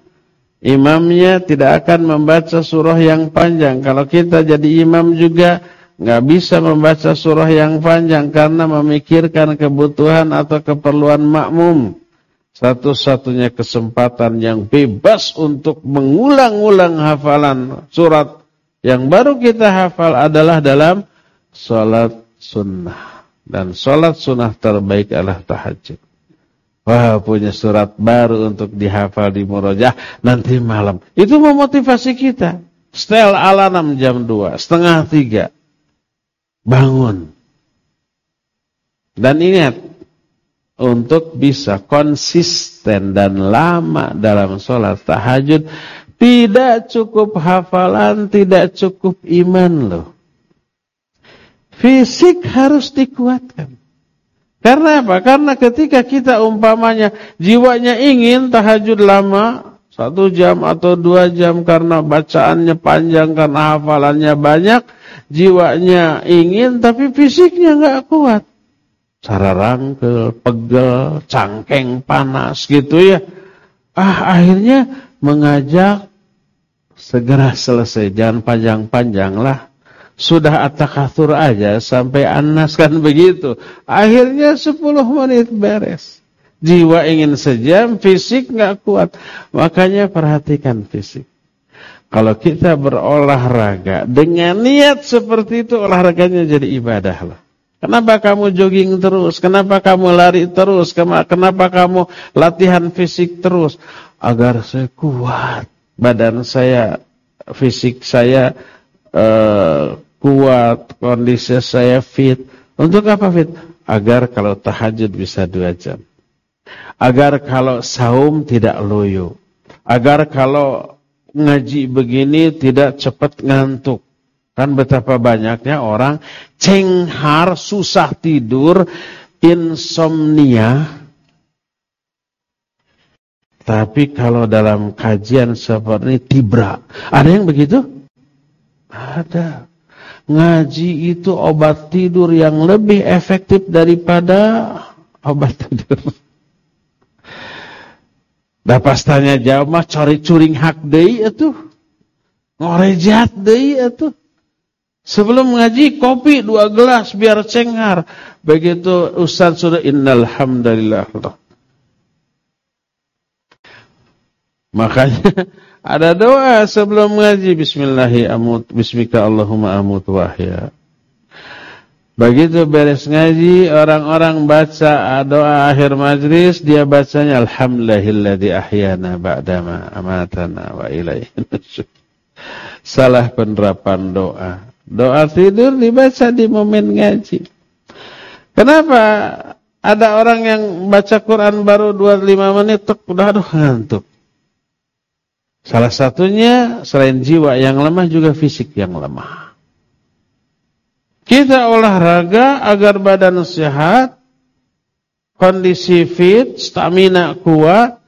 Imamnya tidak akan membaca surah yang panjang. Kalau kita jadi imam juga nggak bisa membaca surah yang panjang karena memikirkan kebutuhan atau keperluan makmum. Satu-satunya kesempatan yang bebas untuk mengulang-ulang hafalan surat yang baru kita hafal adalah dalam sholat sunnah. Dan sholat sunnah terbaik adalah tahajud. Wah punya surat baru untuk dihafal di Murojah nanti malam. Itu memotivasi kita. Setel alarm jam 2, setengah 3 bangun. Dan ingat, untuk bisa konsisten dan lama dalam sholat tahajud, tidak cukup hafalan, tidak cukup iman loh. Fisik harus dikuatkan. Karena apa? Karena ketika kita umpamanya jiwanya ingin tahajud lama, satu jam atau dua jam karena bacaannya panjang, karena hafalannya banyak, jiwanya ingin tapi fisiknya nggak kuat. Cara rangkel, pegel, cangkeng, panas gitu ya. Ah akhirnya mengajak segera selesai, jangan panjang-panjang lah. Sudah atakatur aja sampai anas kan begitu. Akhirnya 10 menit beres. Jiwa ingin sejam, fisik nggak kuat. Makanya perhatikan fisik. Kalau kita berolahraga dengan niat seperti itu olahraganya jadi ibadah loh. Kenapa kamu jogging terus? Kenapa kamu lari terus? Kenapa kamu latihan fisik terus? Agar saya kuat. Badan saya, fisik saya uh, kuat, kondisi saya fit. Untuk apa fit? Agar kalau tahajud bisa dua jam agar kalau saum tidak loyo, agar kalau ngaji begini tidak cepat ngantuk. Kan betapa banyaknya orang cenghar, susah tidur, insomnia. Tapi kalau dalam kajian seperti ini tibra, ada yang begitu? Ada. Ngaji itu obat tidur yang lebih efektif daripada obat tidur. Da pas tanya jawab mah cari curing hak deui atuh. Ngorejat deui atuh. Sebelum ngaji kopi dua gelas biar cenghar. Begitu Ustaz sudah innal hamdalillah. Makanya *laughs* ada doa sebelum ngaji bismillahi amut bismika Allahumma amut wahya. Begitu beres ngaji, orang-orang baca doa akhir majlis, dia bacanya Alhamdulillahilladzi ahyana ba'dama amatana wa ilaihi Salah penerapan doa. Doa tidur dibaca di momen ngaji. Kenapa ada orang yang baca Quran baru 25 menit, tuk, udah aduh ngantuk. Salah satunya selain jiwa yang lemah juga fisik yang lemah. Kita olahraga agar badan sehat, kondisi fit, stamina kuat,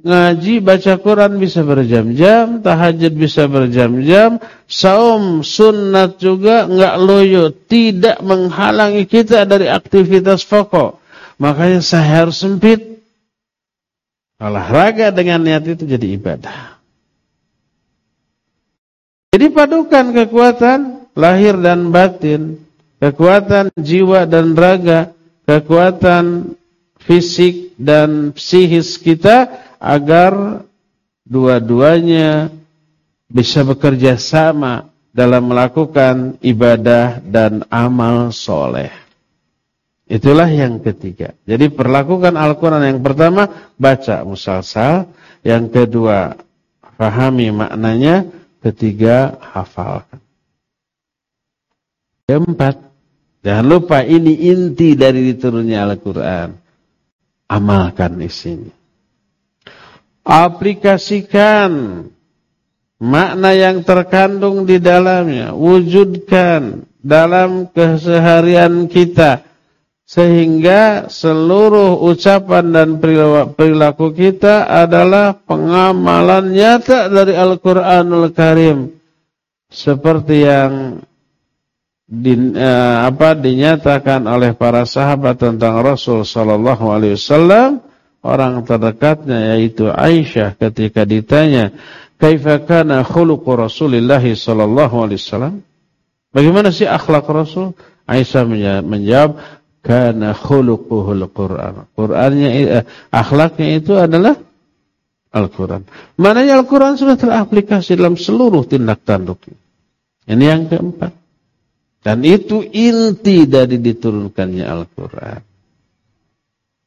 ngaji, baca Quran bisa berjam-jam, tahajud bisa berjam-jam, saum sunnat juga nggak loyo, tidak menghalangi kita dari aktivitas pokok. Makanya saya harus sempit. Olahraga dengan niat itu jadi ibadah. Jadi padukan kekuatan lahir dan batin, kekuatan jiwa dan raga, kekuatan fisik dan psikis kita agar dua-duanya bisa bekerja sama dalam melakukan ibadah dan amal soleh. Itulah yang ketiga. Jadi perlakukan Al-Quran yang pertama, baca musalsal. Yang kedua, pahami maknanya. Ketiga, hafalkan. Keempat, jangan lupa ini inti dari diturunnya Al-Quran. Amalkan isinya. Aplikasikan makna yang terkandung di dalamnya. Wujudkan dalam keseharian kita. Sehingga seluruh ucapan dan perilaku kita adalah pengamalan nyata dari Al-Quranul Karim. Seperti yang di, uh, apa dinyatakan oleh para sahabat tentang Rasul sallallahu alaihi wasallam orang terdekatnya yaitu Aisyah ketika ditanya kaifa kana khuluqu Rasulillah sallallahu alaihi wasallam? Bagaimana sih akhlak Rasul? Aisyah menjawab kana khuluquhul Quran. Qurannya eh, akhlaknya itu adalah Al-Quran. Mananya Al-Quran sudah teraplikasi dalam seluruh tindak tanduknya. Ini yang keempat dan itu inti dari diturunkannya Al-Quran.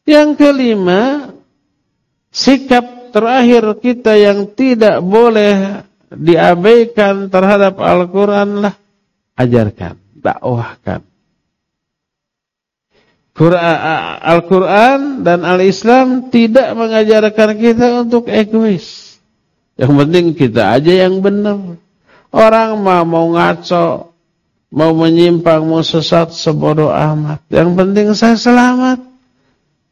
Yang kelima, sikap terakhir kita yang tidak boleh diabaikan terhadap Al-Quran lah. Ajarkan, dakwahkan. Al-Quran dan Al-Islam tidak mengajarkan kita untuk egois. Yang penting kita aja yang benar. Orang mau ngaco, Mau menyimpang, mau sesat, sebodoh amat. Yang penting saya selamat.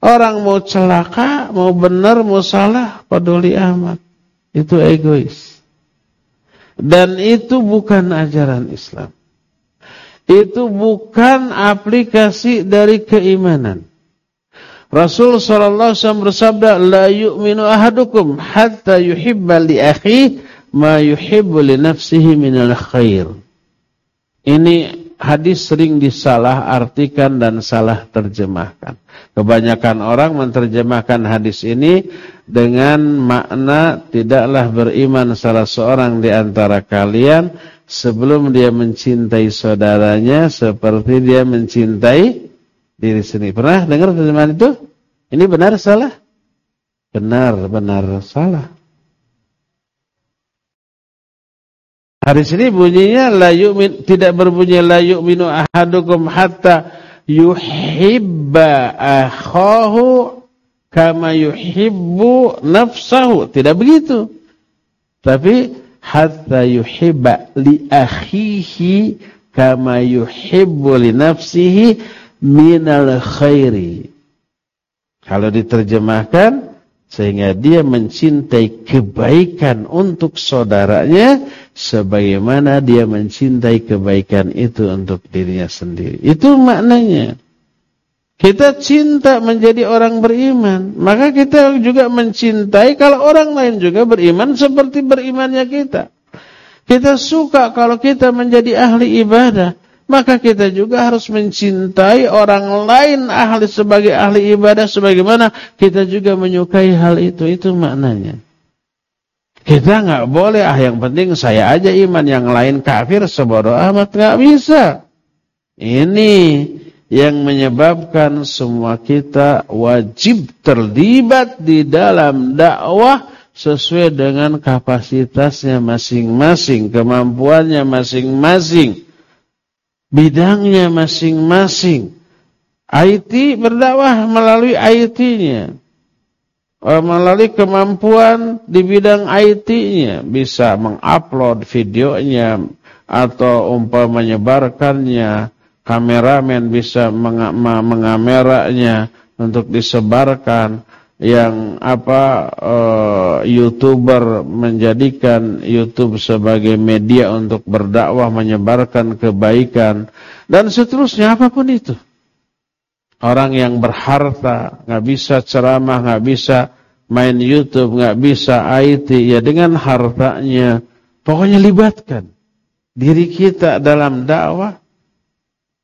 Orang mau celaka, mau benar, mau salah, peduli amat. Itu egois. Dan itu bukan ajaran Islam. Itu bukan aplikasi dari keimanan. Rasul sallallahu alaihi wasallam bersabda, "La yu'minu ahadukum hatta yuhibba li akhihi ma yuhibbu li nafsihi minal khair." Ini hadis sering disalah artikan dan salah terjemahkan. Kebanyakan orang menerjemahkan hadis ini dengan makna tidaklah beriman salah seorang di antara kalian sebelum dia mencintai saudaranya seperti dia mencintai diri sendiri. Pernah dengar terjemahan itu? Ini benar salah? Benar, benar salah. Hadis ini bunyinya la yu'min tidak berbunyi la yu'minu ahadukum hatta yuhibba akhahu kama yuhibbu nafsahu. Tidak begitu. Tapi hatta yuhibba li akhihi kama yuhibbu li nafsihi minal khairi. Kalau diterjemahkan sehingga dia mencintai kebaikan untuk saudaranya sebagaimana dia mencintai kebaikan itu untuk dirinya sendiri. Itu maknanya. Kita cinta menjadi orang beriman, maka kita juga mencintai kalau orang lain juga beriman seperti berimannya kita. Kita suka kalau kita menjadi ahli ibadah, maka kita juga harus mencintai orang lain ahli sebagai ahli ibadah sebagaimana kita juga menyukai hal itu. Itu maknanya. Kita nggak boleh ah yang penting saya aja iman yang lain kafir sebodoh amat nggak bisa. Ini yang menyebabkan semua kita wajib terlibat di dalam dakwah sesuai dengan kapasitasnya masing-masing, kemampuannya masing-masing bidangnya masing-masing. IT berdakwah melalui IT-nya. Eh, melalui kemampuan di bidang IT-nya. Bisa mengupload videonya atau umpama menyebarkannya. Kameramen bisa mengameranya untuk disebarkan yang apa uh, youtuber menjadikan YouTube sebagai media untuk berdakwah menyebarkan kebaikan dan seterusnya apa pun itu orang yang berharta nggak bisa ceramah nggak bisa main YouTube nggak bisa IT ya dengan hartanya. Pokoknya libatkan diri kita dalam dakwah.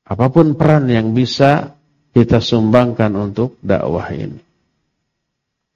Apa pun peran yang bisa kita sumbangkan untuk dakwah ini.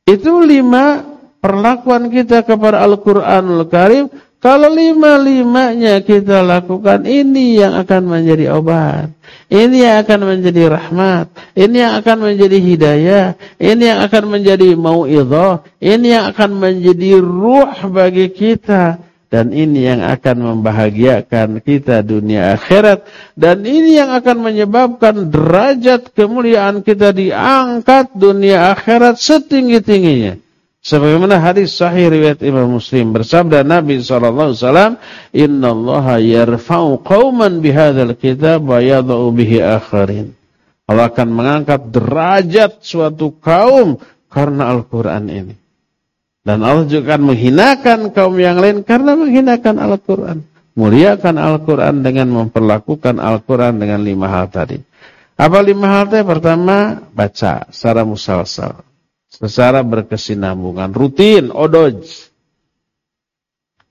Itu lima perlakuan kita kepada Al-Quranul Karim. Kalau lima-limanya kita lakukan, ini yang akan menjadi obat. Ini yang akan menjadi rahmat. Ini yang akan menjadi hidayah. Ini yang akan menjadi mau'idhah. Ini yang akan menjadi ruh bagi kita. Dan ini yang akan membahagiakan kita dunia akhirat. Dan ini yang akan menyebabkan derajat kemuliaan kita diangkat dunia akhirat setinggi-tingginya. Sebagaimana hadis sahih riwayat Imam Muslim bersabda Nabi SAW, Inna Allah yarfa'u qawman bihadal kitab wa yadau bihi akharin. Allah akan mengangkat derajat suatu kaum karena Al-Quran ini. Dan Allah juga akan menghinakan kaum yang lain karena menghinakan Al-Quran. Muliakan Al-Quran dengan memperlakukan Al-Quran dengan lima hal tadi. Apa lima hal tadi? Pertama, baca secara musalsal. Secara berkesinambungan. Rutin, odoj.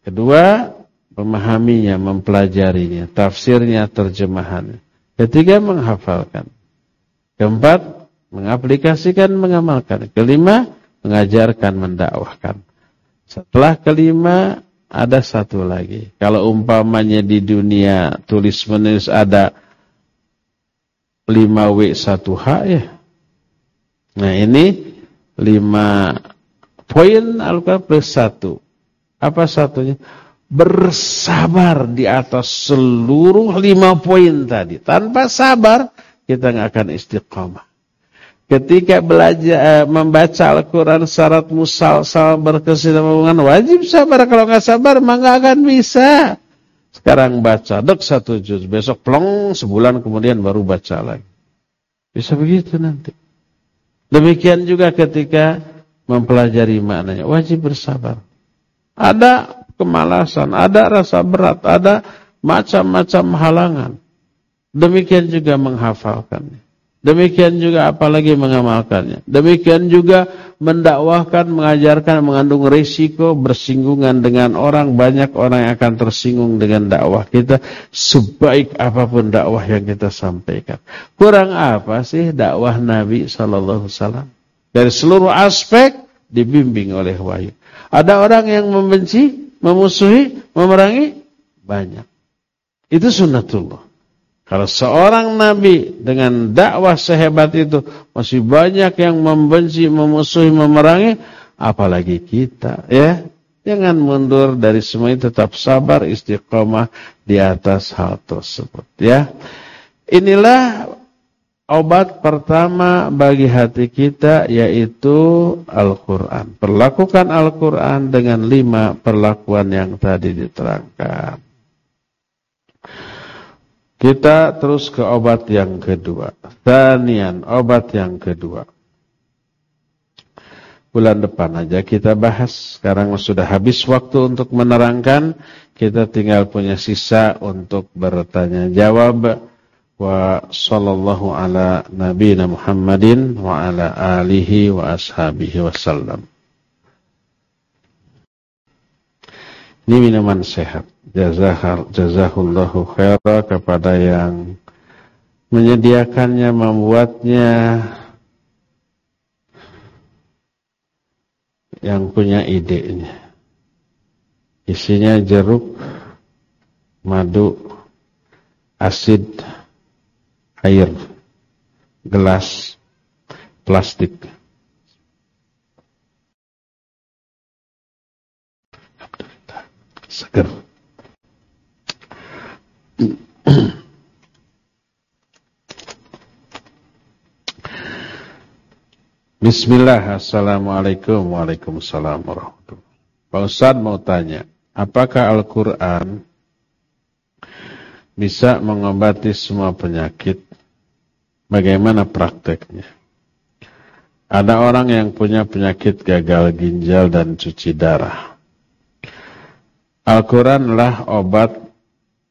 Kedua, memahaminya, mempelajarinya. Tafsirnya, terjemahannya. Ketiga, menghafalkan. Keempat, mengaplikasikan, mengamalkan. Kelima, mengajarkan, mendakwahkan. Setelah kelima, ada satu lagi. Kalau umpamanya di dunia tulis menulis ada 5W1H ya. Nah ini 5 poin Al-Quran plus 1. Apa satunya? Bersabar di atas seluruh 5 poin tadi. Tanpa sabar kita nggak akan istiqomah. Ketika belajar eh, membaca Al-Quran syarat musalsal berkesinambungan wajib sabar. Kalau nggak sabar maka akan bisa. Sekarang baca dek satu juz, besok plong sebulan kemudian baru baca lagi. Bisa begitu nanti. Demikian juga ketika mempelajari maknanya wajib bersabar. Ada kemalasan, ada rasa berat, ada macam-macam halangan. Demikian juga menghafalkannya. Demikian juga apalagi mengamalkannya. Demikian juga mendakwahkan, mengajarkan, mengandung risiko bersinggungan dengan orang. Banyak orang yang akan tersinggung dengan dakwah kita. Sebaik apa pun dakwah yang kita sampaikan. Kurang apa sih dakwah Nabi Wasallam? Dari seluruh aspek dibimbing oleh wahyu. Ada orang yang membenci, memusuhi, memerangi? Banyak. Itu sunnatullah. Kalau seorang nabi dengan dakwah sehebat itu masih banyak yang membenci, memusuhi, memerangi, apalagi kita, ya. Jangan mundur dari semua itu, tetap sabar, istiqomah di atas hal tersebut, ya. Inilah obat pertama bagi hati kita yaitu Al-Quran. Perlakukan Al-Quran dengan lima perlakuan yang tadi diterangkan. Kita terus ke obat yang kedua. Tanian, obat yang kedua. Bulan depan aja kita bahas. Sekarang sudah habis waktu untuk menerangkan. Kita tinggal punya sisa untuk bertanya jawab. Wa sallallahu ala nabina Muhammadin wa ala alihi wa ashabihi wasallam. Ini minuman sehat. Jazahullahu khairah kepada yang menyediakannya, membuatnya, yang punya idenya. Isinya jeruk, madu, asid, air, gelas, plastik. seger. Bismillah, Assalamualaikum Waalaikumsalam warahmatullahi Pak Ustaz mau tanya, apakah Al-Quran bisa mengobati semua penyakit? Bagaimana prakteknya? Ada orang yang punya penyakit gagal ginjal dan cuci darah. Al-Quranlah obat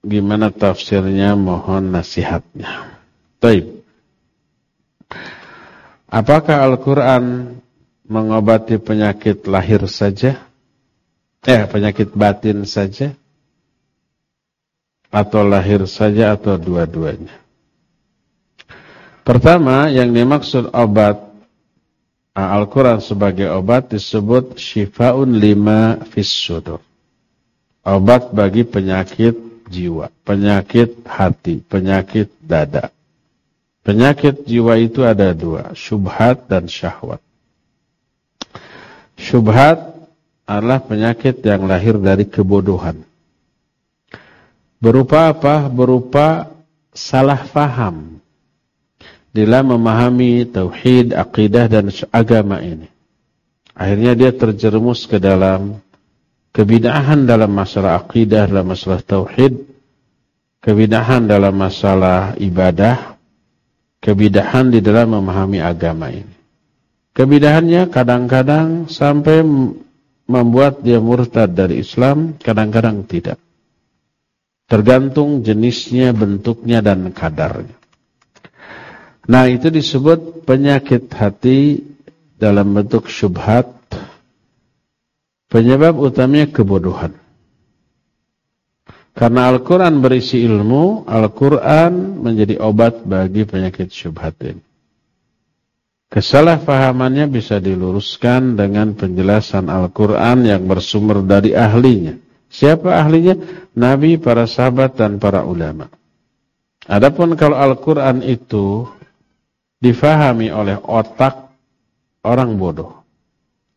gimana tafsirnya mohon nasihatnya. Taib. Apakah Al-Quran mengobati penyakit lahir saja? Eh, penyakit batin saja? Atau lahir saja atau dua-duanya? Pertama, yang dimaksud obat Al-Quran sebagai obat disebut syifaun lima fis sudur obat bagi penyakit jiwa, penyakit hati, penyakit dada. Penyakit jiwa itu ada dua, syubhat dan syahwat. Syubhat adalah penyakit yang lahir dari kebodohan. Berupa apa? Berupa salah faham dalam memahami tauhid, akidah dan agama ini. Akhirnya dia terjerumus ke dalam kebidahan dalam masalah akidah, dalam masalah tauhid, kebidahan dalam masalah ibadah, kebidahan di dalam memahami agama ini. Kebidahannya kadang-kadang sampai membuat dia murtad dari Islam, kadang-kadang tidak. Tergantung jenisnya, bentuknya, dan kadarnya. Nah itu disebut penyakit hati dalam bentuk syubhat Penyebab utamanya kebodohan. Karena Al-Quran berisi ilmu, Al-Quran menjadi obat bagi penyakit syubhat ini. Kesalahpahamannya bisa diluruskan dengan penjelasan Al-Quran yang bersumber dari ahlinya. Siapa ahlinya? Nabi, para sahabat, dan para ulama. Adapun kalau Al-Quran itu difahami oleh otak orang bodoh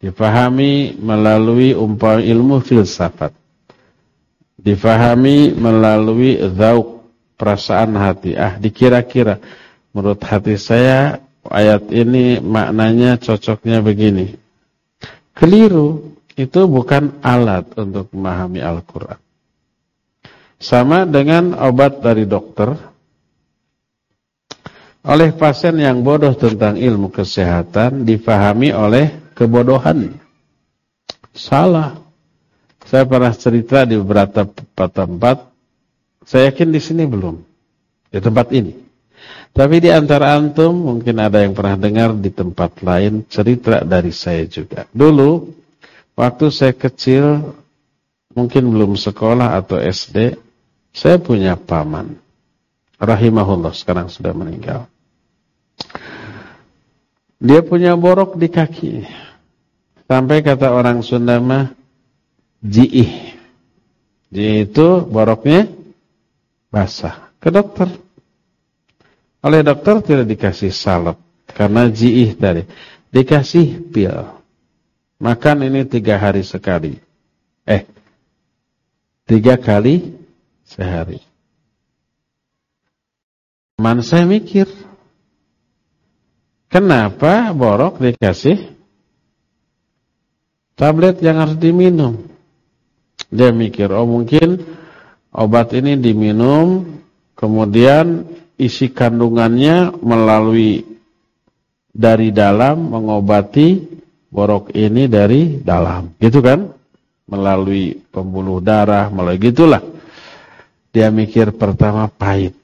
difahami melalui umpama ilmu filsafat. Difahami melalui zauk perasaan hati. Ah dikira-kira. Menurut hati saya ayat ini maknanya cocoknya begini. Keliru itu bukan alat untuk memahami Al-Quran. Sama dengan obat dari dokter. Oleh pasien yang bodoh tentang ilmu kesehatan difahami oleh kebodohan. Salah. Saya pernah cerita di beberapa tempat, saya yakin di sini belum, di tempat ini. Tapi di antara antum mungkin ada yang pernah dengar di tempat lain cerita dari saya juga. Dulu, waktu saya kecil, mungkin belum sekolah atau SD, saya punya paman. Rahimahullah, sekarang sudah meninggal. Dia punya borok di kaki. Sampai kata orang Sunda mah, jiih. Jiih itu boroknya basah. Ke dokter. Oleh dokter tidak dikasih salep. Karena jiih tadi. Dikasih pil. Makan ini tiga hari sekali. Eh, tiga kali sehari. Man saya mikir, kenapa borok dikasih tablet yang harus diminum? Dia mikir, oh mungkin obat ini diminum, kemudian isi kandungannya melalui dari dalam mengobati borok ini dari dalam, gitu kan? Melalui pembuluh darah, melalui gitulah. Dia mikir pertama pahit,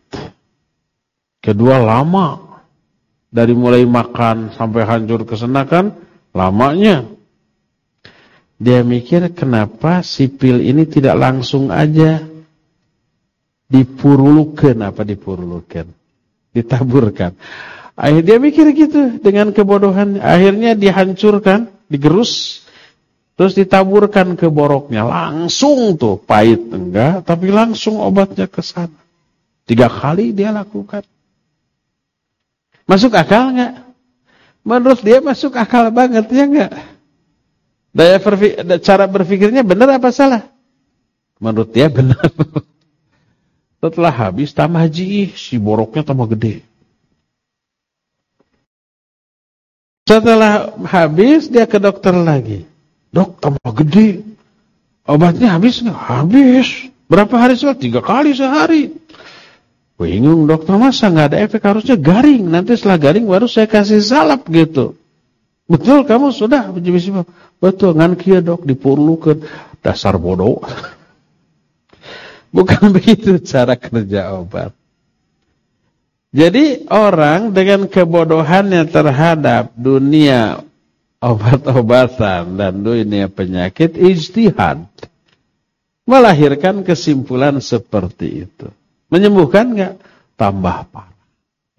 kedua lama, dari mulai makan sampai hancur kesenakan, lamanya. Dia mikir kenapa sipil ini tidak langsung aja dipurulukan apa dipurulukan ditaburkan. Akhirnya dia mikir gitu dengan kebodohan. Akhirnya dihancurkan digerus terus ditaburkan ke boroknya. Langsung tuh pahit enggak tapi langsung obatnya ke sana. Tiga kali dia lakukan. Masuk akal enggak? Menurut dia masuk akal banget ya enggak Daya berpikir, cara berpikirnya benar apa salah? Menurut dia benar. *laughs* Setelah habis tambah jih, si boroknya tambah gede. Setelah habis dia ke dokter lagi. Dok tambah gede. Obatnya habis nggak? Habis. Berapa hari sekali? Tiga kali sehari. Bingung dokter masa nggak ada efek harusnya garing. Nanti setelah garing baru saya kasih salap gitu. Betul kamu sudah Betul ngan kia dok diperlukan dasar bodoh. Bukan *laughs* begitu cara kerja obat. Jadi orang dengan kebodohannya terhadap dunia obat-obatan dan dunia penyakit ijtihad melahirkan kesimpulan seperti itu. Menyembuhkan enggak? Tambah parah.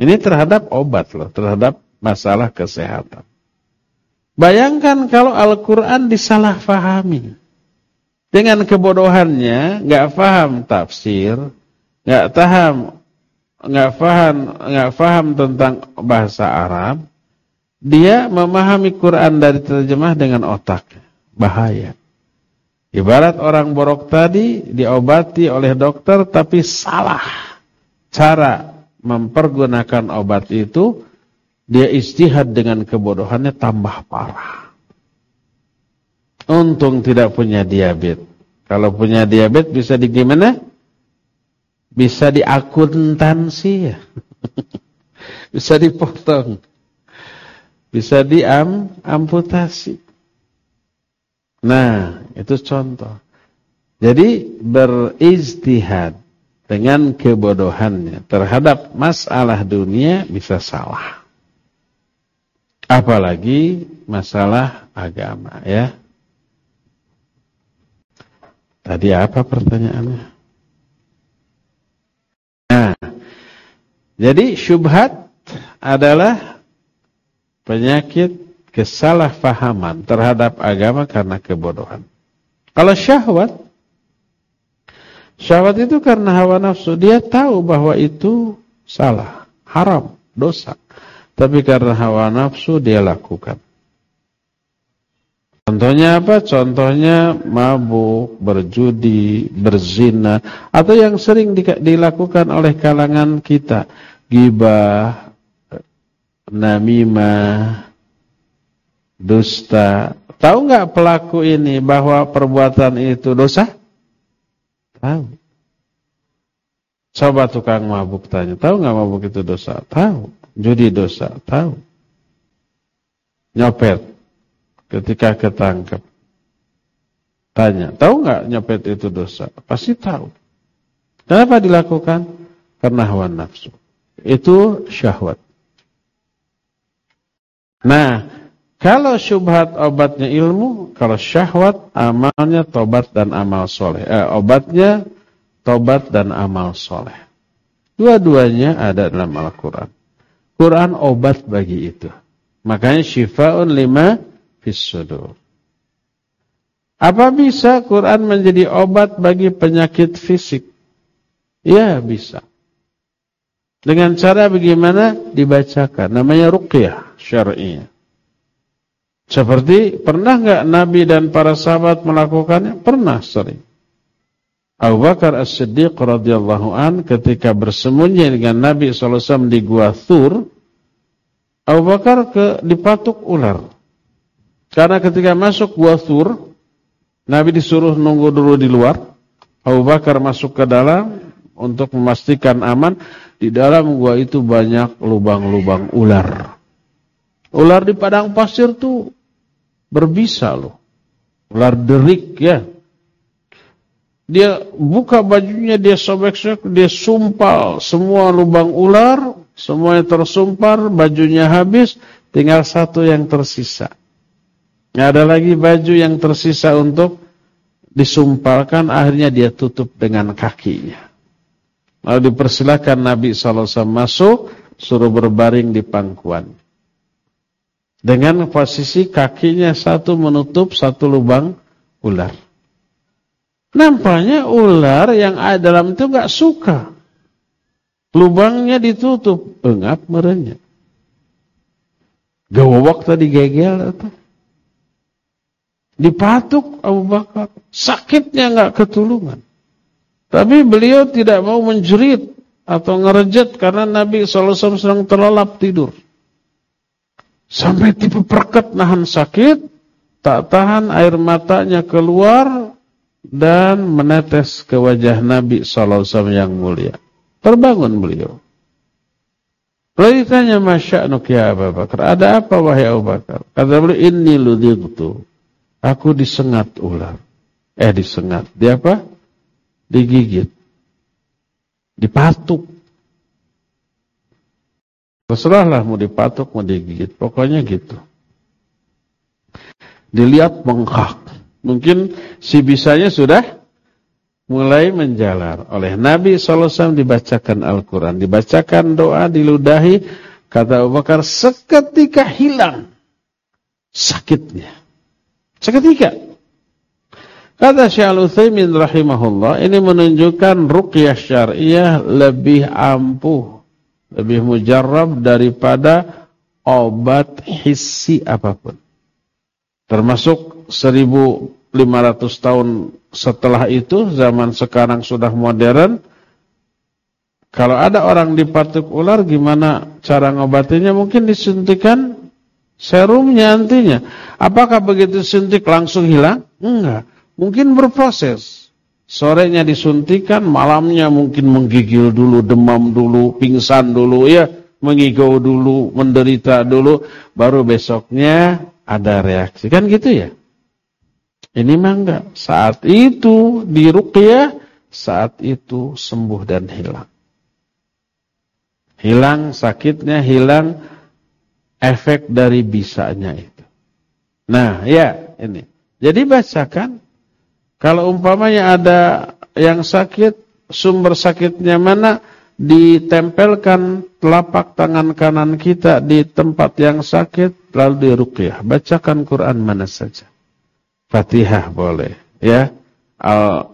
Ini terhadap obat loh, terhadap masalah kesehatan. Bayangkan kalau Al-Quran disalahfahami. Dengan kebodohannya, nggak paham tafsir, nggak paham, nggak paham, nggak paham tentang bahasa Arab, dia memahami Quran dari terjemah dengan otak, bahaya. Ibarat orang borok tadi diobati oleh dokter tapi salah cara mempergunakan obat itu dia istihad dengan kebodohannya tambah parah. Untung tidak punya diabetes. Kalau punya diabetes bisa di gimana? Bisa diakuntansi ya. *laughs* bisa dipotong. Bisa diam amputasi. Nah, itu contoh. Jadi beristihad dengan kebodohannya terhadap masalah dunia bisa salah. Apalagi masalah agama ya. Tadi apa pertanyaannya? Nah, jadi syubhat adalah penyakit kesalahpahaman terhadap agama karena kebodohan. Kalau syahwat, syahwat itu karena hawa nafsu. Dia tahu bahwa itu salah, haram, dosa. Tapi karena hawa nafsu dia lakukan. Contohnya apa? Contohnya mabuk, berjudi, berzina. Atau yang sering dilakukan oleh kalangan kita. Gibah, namimah, dusta. Tahu nggak pelaku ini bahwa perbuatan itu dosa? Tahu. Coba tukang mabuk tanya, tahu nggak mabuk itu dosa? Tahu. Judi dosa, tahu. Nyopet ketika ketangkep. Tanya, tahu nggak nyopet itu dosa? Pasti tahu. Kenapa dilakukan? Karena hawa nafsu. Itu syahwat. Nah, kalau syubhat obatnya ilmu, kalau syahwat amalnya tobat dan amal soleh. Eh, obatnya tobat dan amal soleh. Dua-duanya ada dalam Al-Quran. Quran obat bagi itu. Makanya syifa'un lima fisudur. Apa bisa Quran menjadi obat bagi penyakit fisik? Ya bisa. Dengan cara bagaimana? Dibacakan. Namanya ruqyah syar'iyah. Seperti pernah nggak Nabi dan para sahabat melakukannya? Pernah sering. Abu Bakar As-Siddiq radhiyallahu an ketika bersembunyi dengan Nabi SAW di Gua Thur, Abu Bakar ke dipatuk ular. Karena ketika masuk Gua Thur, Nabi disuruh nunggu dulu di luar. Abu Bakar masuk ke dalam untuk memastikan aman. Di dalam gua itu banyak lubang-lubang ular. Ular di padang pasir tuh berbisa loh. Ular derik ya. Dia buka bajunya, dia sobek-sobek, dia sumpal semua lubang ular, semuanya tersumpar, bajunya habis, tinggal satu yang tersisa. Nggak ada lagi baju yang tersisa untuk disumpalkan, akhirnya dia tutup dengan kakinya. Lalu dipersilakan Nabi SAW masuk, suruh berbaring di pangkuan. Dengan posisi kakinya satu menutup satu lubang ular. Nampaknya ular yang ada dalam itu gak suka. Lubangnya ditutup, engap merenya. Gawak tadi gegel atau dipatuk Abu Bakar, sakitnya gak ketulungan. Tapi beliau tidak mau menjerit atau ngerejet karena Nabi SAW sedang terlelap tidur. Sampai tipe perket nahan sakit, tak tahan air matanya keluar, dan menetes ke wajah Nabi SAW yang mulia. Terbangun beliau. Lalu ditanya, Masya ya Abu Bakar, ada apa wahai Abu Bakar? Kata beliau, ini ludhigtu. Aku disengat ular. Eh disengat. Dia apa? Digigit. Dipatuk. Terserahlah mau dipatuk, mau digigit. Pokoknya gitu. Dilihat bengkak. Mungkin si bisanya sudah mulai menjalar. Oleh Nabi SAW dibacakan Al-Quran. Dibacakan doa, diludahi. Kata Abu Bakar, seketika hilang sakitnya. Seketika. Kata Syekh Al-Utsaimin rahimahullah, ini menunjukkan ruqyah syariah lebih ampuh, lebih mujarrab daripada obat hissi apa pun. Termasuk 1500 tahun setelah itu, zaman sekarang sudah modern. Kalau ada orang dipatuk ular, gimana cara ngobatinya? Mungkin disuntikan serumnya antinya. Apakah begitu suntik langsung hilang? Enggak. Mungkin berproses. Sorenya disuntikan, malamnya mungkin menggigil dulu, demam dulu, pingsan dulu, ya, mengigau dulu, menderita dulu, baru besoknya ada reaksi. Kan gitu ya? Ini mah enggak. Saat itu di ruqyah, saat itu sembuh dan hilang. Hilang sakitnya, hilang efek dari bisanya itu. Nah, ya ini. Jadi bacakan. Kalau umpamanya ada yang sakit, sumber sakitnya mana? ditempelkan telapak tangan kanan kita di tempat yang sakit lalu diruqyah bacakan Quran mana saja Fatihah boleh ya. Al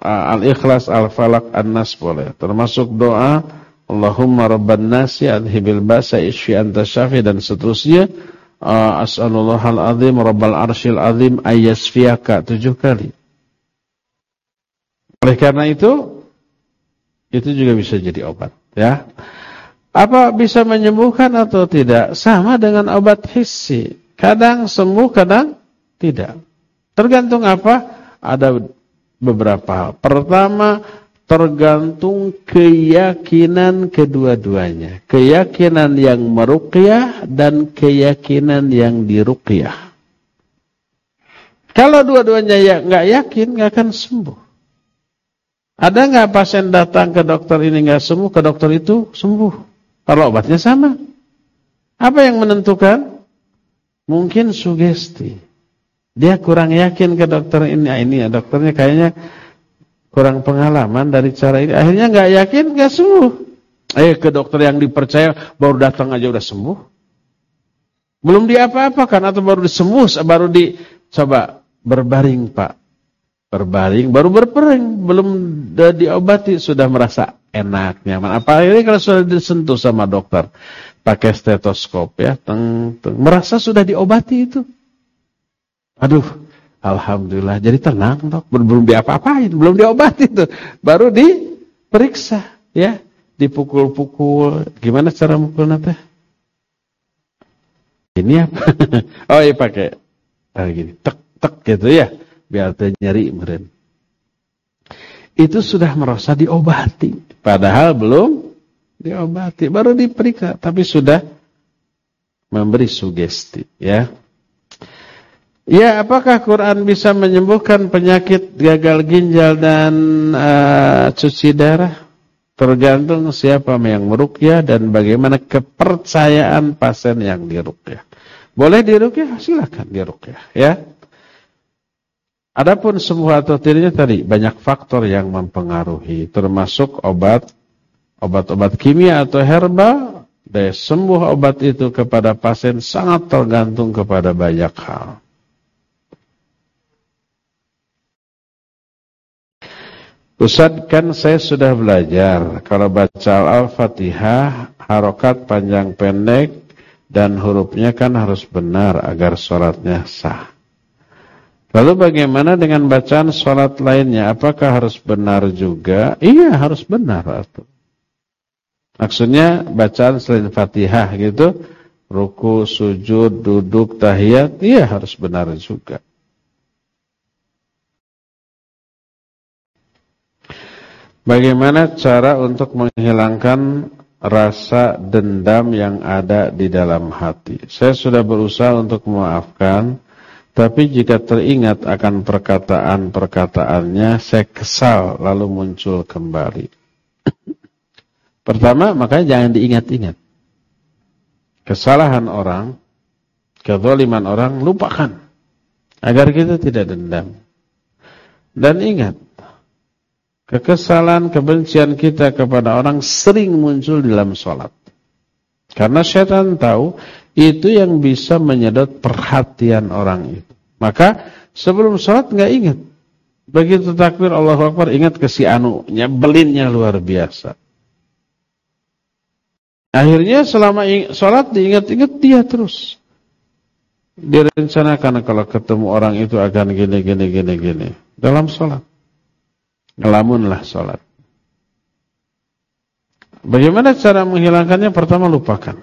al-ikhlas al-falak an-nas boleh. Termasuk doa Allahumma rabban nasi adhibil basa isfi anta syafi dan seterusnya. Uh, as'alullahal azim rabbal arsyil azim ayyasfiyaka tujuh kali. Oleh karena itu itu juga bisa jadi obat ya. Apa bisa menyembuhkan atau tidak? Sama dengan obat hissi. Kadang sembuh kadang tidak tergantung apa ada beberapa hal pertama tergantung keyakinan kedua-duanya keyakinan yang meruqyah dan keyakinan yang diruqyah Kalau dua-duanya ya nggak yakin, nggak akan sembuh. Ada nggak pasien datang ke dokter ini nggak sembuh, ke dokter itu sembuh? Kalau obatnya sama. Apa yang menentukan? Mungkin sugesti. Dia kurang yakin ke dokter ini. Ah, ini ya dokternya kayaknya kurang pengalaman dari cara ini. Akhirnya nggak yakin, nggak sembuh. Eh ke dokter yang dipercaya baru datang aja udah sembuh. Belum diapa-apakan atau baru disembuh, baru dicoba berbaring pak. Berbaring, baru berpering, belum diobati, sudah merasa enak, nyaman. Apalagi kalau sudah disentuh sama dokter, pakai stetoskop ya, teng, teng, merasa sudah diobati itu. Aduh, alhamdulillah, jadi tenang dok, belum, diapa-apain, belum diobati itu, baru diperiksa, ya, dipukul-pukul. Gimana cara mukul nanti? Ini apa? *laughs* oh iya pakai, ah, gini, tek tek gitu ya biar nyeri meren. Itu sudah merasa diobati, padahal belum diobati, baru diperiksa, tapi sudah memberi sugesti, ya. Ya, apakah Quran bisa menyembuhkan penyakit gagal ginjal dan uh, cuci darah? Tergantung siapa yang merukyah dan bagaimana kepercayaan pasien yang dirukyah. Boleh dirukyah, silakan dirukyah, ya. Adapun sembuh atau tidaknya tadi banyak faktor yang mempengaruhi termasuk obat obat-obat kimia atau herbal daya sembuh obat itu kepada pasien sangat tergantung kepada banyak hal. Ustaz kan saya sudah belajar kalau baca Al-Fatihah harokat panjang pendek dan hurufnya kan harus benar agar sholatnya sah. Lalu bagaimana dengan bacaan sholat lainnya? Apakah harus benar juga? Iya harus benar. Atau. Maksudnya bacaan selain fatihah gitu. Ruku, sujud, duduk, tahiyat. Iya harus benar juga. Bagaimana cara untuk menghilangkan rasa dendam yang ada di dalam hati? Saya sudah berusaha untuk memaafkan tapi jika teringat akan perkataan-perkataannya, saya kesal lalu muncul kembali. Pertama, makanya jangan diingat-ingat. Kesalahan orang, kezaliman orang, lupakan. Agar kita tidak dendam. Dan ingat, kekesalan, kebencian kita kepada orang sering muncul dalam sholat. Karena syaitan tahu itu yang bisa menyedot perhatian orang itu. Maka sebelum sholat nggak ingat. Begitu takbir Allah Akbar ingat ke si anu, nyebelinnya luar biasa. Akhirnya selama sholat diingat-ingat dia terus. Direncanakan kalau ketemu orang itu akan gini, gini, gini, gini. Dalam sholat. Ngelamunlah sholat. Bagaimana cara menghilangkannya? Pertama lupakan.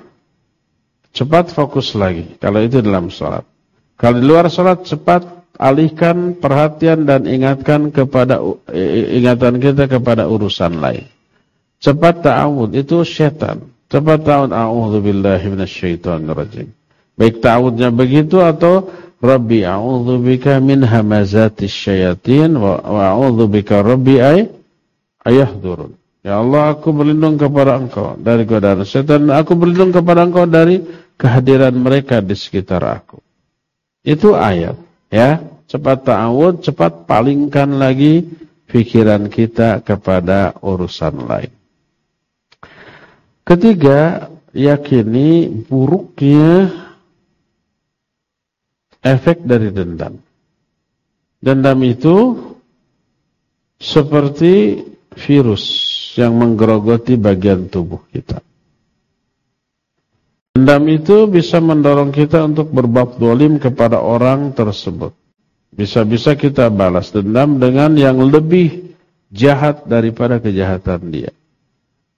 Cepat fokus lagi. Kalau itu dalam sholat. Kalau di luar sholat cepat alihkan perhatian dan ingatkan kepada ingatan kita kepada urusan lain. Cepat ta'awud itu syaitan. Cepat ta'awud a'udzubillahi minasyaitonirrajim. Baik ta'awudnya begitu atau Rabbi a'udzubika min hamazatis syayatin wa a'udzubika Rabbi ay ayahdurun. Ya Allah, aku berlindung kepada engkau dari godaan setan. Aku berlindung kepada engkau dari kehadiran mereka di sekitar aku. Itu ayat. Ya, cepat ta'awud, cepat palingkan lagi pikiran kita kepada urusan lain. Ketiga, yakini buruknya efek dari dendam. Dendam itu seperti virus yang menggerogoti bagian tubuh kita. Dendam itu bisa mendorong kita untuk berbab dolim kepada orang tersebut. Bisa-bisa kita balas dendam dengan yang lebih jahat daripada kejahatan dia.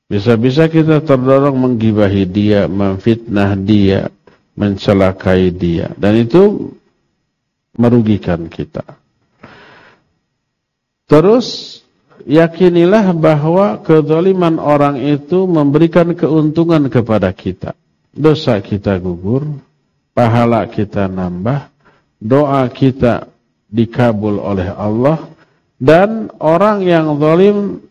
Bisa-bisa kita terdorong menggibahi dia, memfitnah dia, mencelakai dia. Dan itu merugikan kita. Terus yakinilah bahwa kezaliman orang itu memberikan keuntungan kepada kita. Dosa kita gugur, pahala kita nambah, doa kita dikabul oleh Allah dan orang yang zalim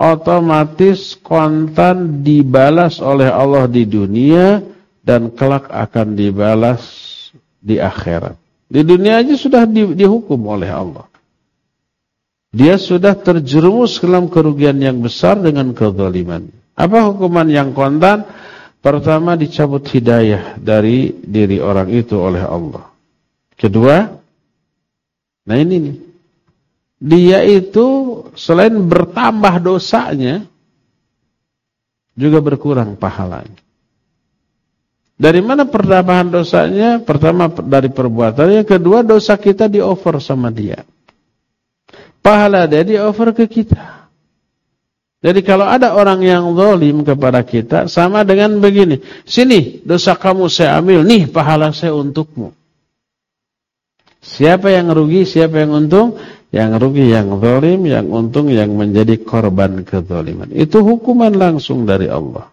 otomatis kontan dibalas oleh Allah di dunia dan kelak akan dibalas di akhirat. Di dunia aja sudah di, dihukum oleh Allah. Dia sudah terjerumus dalam kerugian yang besar dengan kezaliman. Apa hukuman yang kontan? Pertama dicabut hidayah dari diri orang itu oleh Allah. Kedua, nah ini nih. Dia itu selain bertambah dosanya juga berkurang pahalanya. Dari mana pertambahan dosanya? Pertama dari perbuatannya, kedua dosa kita di over sama dia. Pahala dia di over ke kita. Jadi kalau ada orang yang zalim kepada kita sama dengan begini, sini dosa kamu saya ambil, nih pahala saya untukmu. Siapa yang rugi, siapa yang untung? Yang rugi yang zalim, yang untung yang menjadi korban kezaliman. Itu hukuman langsung dari Allah.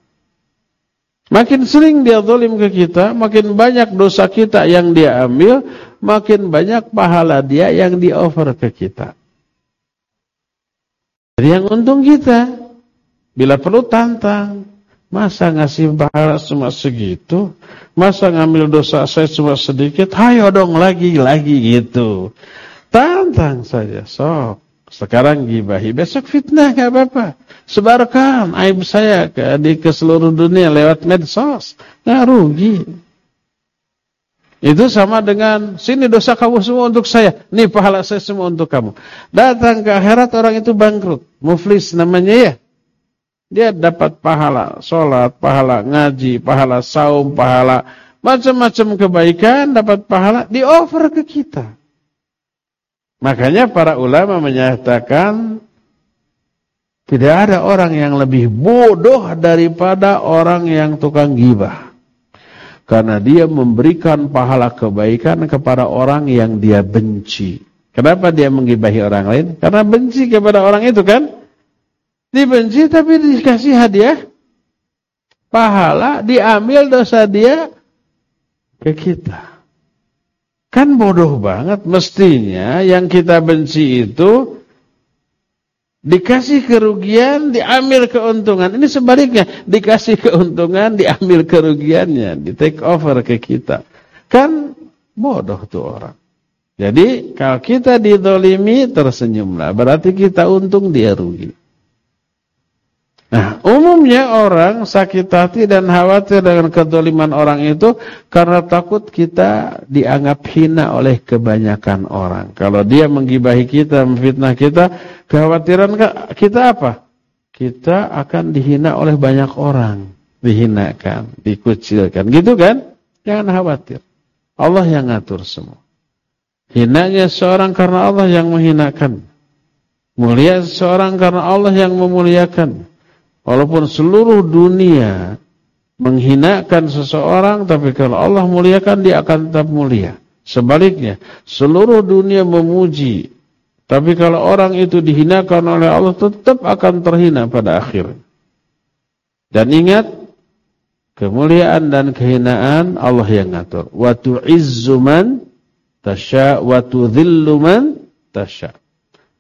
Makin sering dia zalim ke kita, makin banyak dosa kita yang dia ambil, makin banyak pahala dia yang di-offer ke kita. Jadi yang untung kita, bila perlu tantang, masa ngasih pahala cuma segitu, masa ngambil dosa saya cuma sedikit, hayo dong lagi-lagi gitu. Tantang saja, sok. Sekarang gibahi, besok fitnah gak apa-apa. Sebarkan aib saya ke, di, ke seluruh dunia lewat medsos. Gak rugi. Itu sama dengan, sini dosa kamu semua untuk saya. Nih pahala saya semua untuk kamu. Datang ke akhirat orang itu bangkrut. Muflis namanya ya. Dia dapat pahala sholat, pahala ngaji, pahala saum, pahala macam-macam kebaikan, dapat pahala, di offer ke kita. Makanya para ulama menyatakan tidak ada orang yang lebih bodoh daripada orang yang tukang gibah. Karena dia memberikan pahala kebaikan kepada orang yang dia benci. Kenapa dia menggibahi orang lain? Karena benci kepada orang itu kan? Dibenci tapi dikasih hadiah. Pahala diambil dosa dia ke kita. Kan bodoh banget. Mestinya yang kita benci itu dikasih kerugian, diambil keuntungan. Ini sebaliknya, dikasih keuntungan, diambil kerugiannya, di take over ke kita. Kan bodoh tuh orang. Jadi kalau kita didolimi tersenyumlah, berarti kita untung dia rugi. Nah, umumnya orang sakit hati dan khawatir dengan kedoliman orang itu karena takut kita dianggap hina oleh kebanyakan orang. Kalau dia menggibahi kita, memfitnah kita, kekhawatiran kita apa? Kita akan dihina oleh banyak orang. Dihinakan, dikucilkan. Gitu kan? Jangan khawatir. Allah yang ngatur semua. Hinanya seorang karena Allah yang menghinakan. Mulia seorang karena Allah yang memuliakan. Walaupun seluruh dunia menghinakan seseorang, tapi kalau Allah muliakan, dia akan tetap mulia. Sebaliknya, seluruh dunia memuji, tapi kalau orang itu dihinakan oleh Allah, tetap akan terhina pada akhir. Dan ingat, kemuliaan dan kehinaan Allah yang ngatur. Wa tu'izzu man tasya wa tudhillu.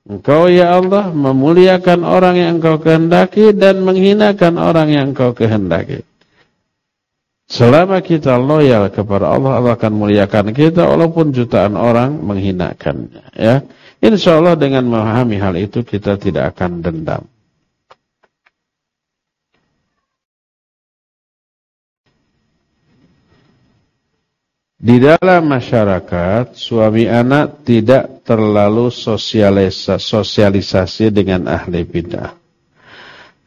Engkau ya Allah memuliakan orang yang engkau kehendaki dan menghinakan orang yang engkau kehendaki. Selama kita loyal kepada Allah, Allah akan muliakan kita walaupun jutaan orang menghinakannya. Ya, Insya Allah dengan memahami hal itu kita tidak akan dendam. Di dalam masyarakat, suami anak tidak terlalu sosialisasi dengan ahli bidah.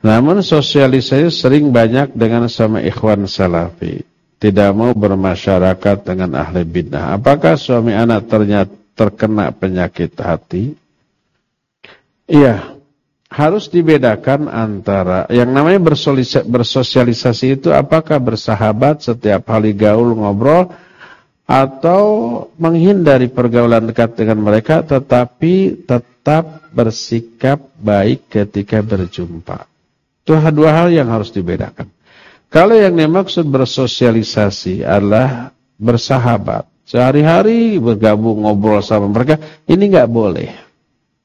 Namun sosialisasi sering banyak dengan sama ikhwan salafi. Tidak mau bermasyarakat dengan ahli bidah. Apakah suami anak ternyata terkena penyakit hati? Iya, harus dibedakan antara yang namanya bersosialisasi itu apakah bersahabat setiap kali gaul ngobrol atau menghindari pergaulan dekat dengan mereka tetapi tetap bersikap baik ketika berjumpa. Itu dua hal yang harus dibedakan. Kalau yang dimaksud bersosialisasi adalah bersahabat, Sehari-hari bergabung ngobrol sama mereka. Ini nggak boleh.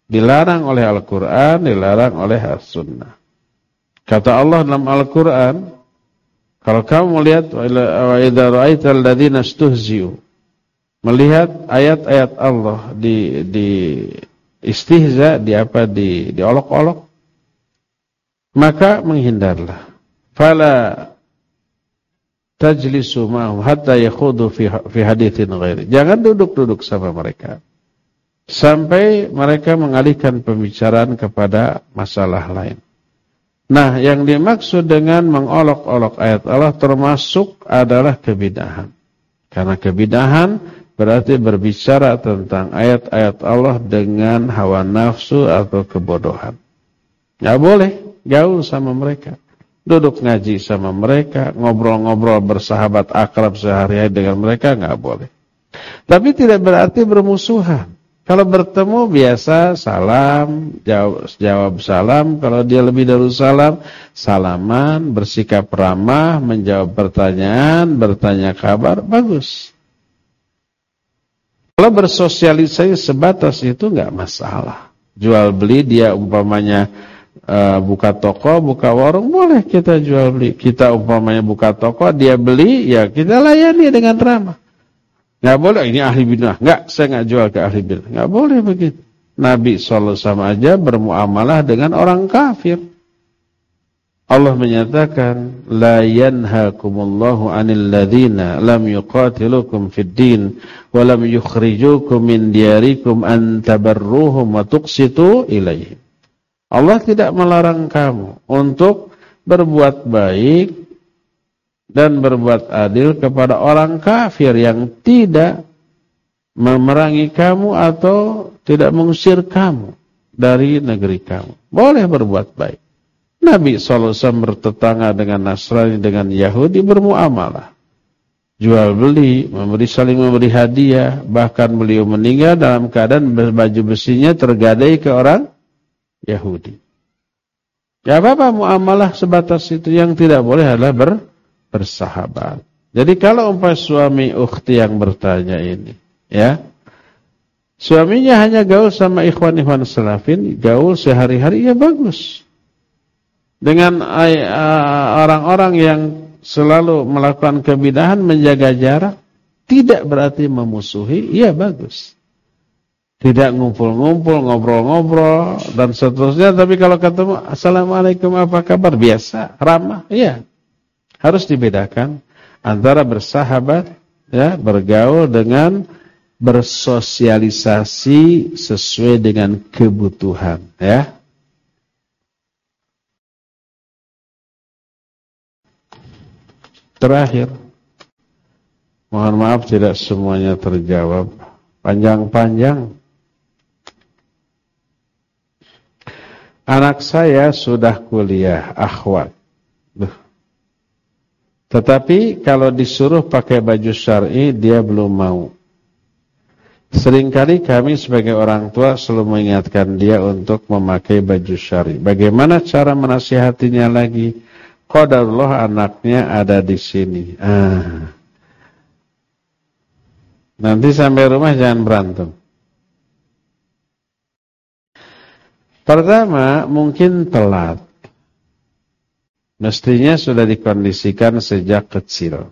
Dilarang oleh Al-Quran, dilarang oleh As-Sunnah. Kata Allah dalam Al-Quran, kalau kamu melihat wa idza ra'aital ladzina melihat ayat-ayat Allah di di istihza, di apa di diolok-olok, maka menghindarlah. Fala tajlisu ma'hum hatta yakhudu fi fi haditsin ghairi. Jangan duduk-duduk sama mereka. Sampai mereka mengalihkan pembicaraan kepada masalah lain. Nah, yang dimaksud dengan mengolok-olok ayat Allah termasuk adalah kebidahan. Karena kebidahan berarti berbicara tentang ayat-ayat Allah dengan hawa nafsu atau kebodohan. Gak boleh gaul sama mereka. Duduk ngaji sama mereka, ngobrol-ngobrol bersahabat akrab sehari-hari dengan mereka gak boleh. Tapi tidak berarti bermusuhan. Kalau bertemu biasa salam, jawab, jawab salam. Kalau dia lebih dari salam, salaman, bersikap ramah, menjawab pertanyaan, bertanya kabar, bagus. Kalau bersosialisasi sebatas itu nggak masalah. Jual beli dia umpamanya uh, buka toko, buka warung, boleh kita jual beli. Kita umpamanya buka toko, dia beli, ya kita layani dengan ramah. Nggak boleh ini ahli bidah. Nggak, saya nggak jual ke ahli bidah. Nggak boleh begitu. Nabi SAW aja bermuamalah dengan orang kafir. Allah menyatakan la yanhaakumullahu 'anil ladzina lam yuqatilukum fid din wa lam yukhrijukum min diyarikum an tabarruhum wa tuqsitu. Allah tidak melarang kamu untuk berbuat baik dan berbuat adil kepada orang kafir yang tidak memerangi kamu atau tidak mengusir kamu dari negeri kamu. Boleh berbuat baik. Nabi SAW bertetangga dengan Nasrani, dengan Yahudi bermuamalah. Jual beli, memberi saling memberi hadiah, bahkan beliau meninggal dalam keadaan baju besinya tergadai ke orang Yahudi. Ya apa-apa muamalah sebatas itu yang tidak boleh adalah ber bersahabat. Jadi kalau umpah suami ukhti yang bertanya ini, ya, suaminya hanya gaul sama ikhwan-ikhwan salafin, gaul sehari-hari, ya bagus. Dengan orang-orang yang selalu melakukan kebidahan, menjaga jarak, tidak berarti memusuhi, ya bagus. Tidak ngumpul-ngumpul, ngobrol-ngobrol, dan seterusnya. Tapi kalau ketemu, Assalamualaikum apa kabar? Biasa, ramah, iya. Harus dibedakan antara bersahabat ya, bergaul dengan bersosialisasi sesuai dengan kebutuhan ya. Terakhir, mohon maaf tidak semuanya terjawab. Panjang-panjang. Anak saya sudah kuliah, akhwat. Duh, tetapi kalau disuruh pakai baju syar'i dia belum mau. Seringkali kami sebagai orang tua selalu mengingatkan dia untuk memakai baju syar'i. Bagaimana cara menasihatinya lagi? Qadarullah anaknya ada di sini. Ah. Nanti sampai rumah jangan berantem. Pertama, mungkin telat. Mestinya sudah dikondisikan sejak kecil.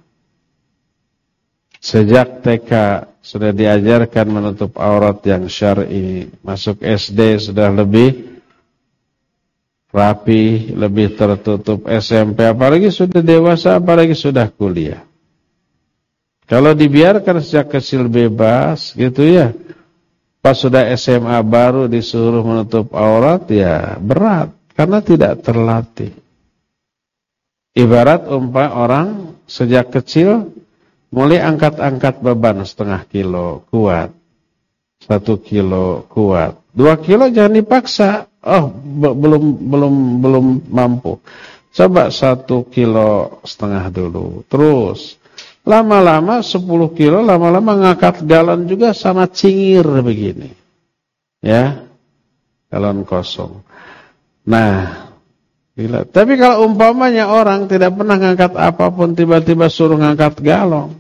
Sejak TK sudah diajarkan menutup aurat yang syar'i. Masuk SD sudah lebih rapi, lebih tertutup SMP. Apalagi sudah dewasa, apalagi sudah kuliah. Kalau dibiarkan sejak kecil bebas gitu ya. Pas sudah SMA baru disuruh menutup aurat ya berat. Karena tidak terlatih. Ibarat umpah orang sejak kecil mulai angkat-angkat beban setengah kilo kuat, satu kilo kuat, dua kilo jangan dipaksa. Oh belum belum belum mampu. Coba satu kilo setengah dulu, terus lama-lama sepuluh kilo, lama-lama ngangkat galon juga sama cingir begini, ya galon kosong. Nah Gila. Tapi kalau umpamanya orang tidak pernah ngangkat apa pun tiba-tiba suruh ngangkat galon.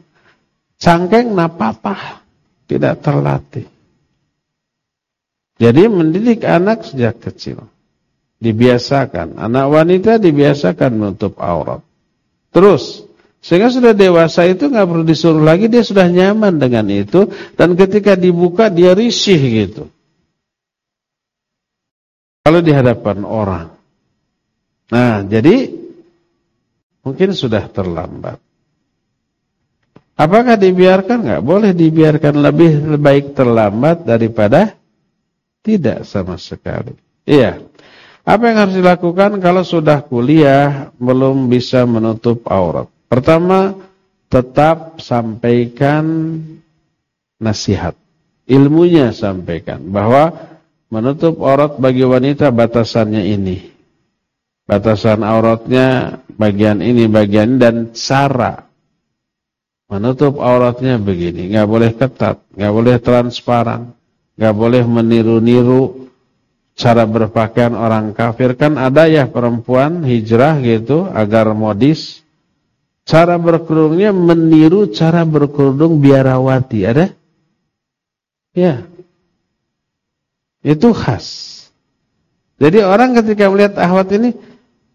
cangkeng napatah, tidak terlatih. Jadi mendidik anak sejak kecil. Dibiasakan. Anak wanita dibiasakan menutup aurat. Terus, sehingga sudah dewasa itu nggak perlu disuruh lagi, dia sudah nyaman dengan itu. Dan ketika dibuka dia risih gitu. Kalau di hadapan orang. Nah, jadi mungkin sudah terlambat. Apakah dibiarkan? Nggak boleh dibiarkan lebih baik terlambat daripada tidak sama sekali. Iya. Apa yang harus dilakukan kalau sudah kuliah belum bisa menutup aurat? Pertama, tetap sampaikan nasihat. Ilmunya sampaikan bahwa menutup aurat bagi wanita batasannya ini. Batasan auratnya bagian ini, bagian ini, dan cara menutup auratnya begini. Nggak boleh ketat, nggak boleh transparan nggak boleh meniru-niru cara berpakaian orang kafir. Kan ada ya perempuan hijrah gitu agar modis. Cara berkerudungnya meniru cara berkerudung biarawati. Ada? Ya. Itu khas. Jadi orang ketika melihat ahwat ini,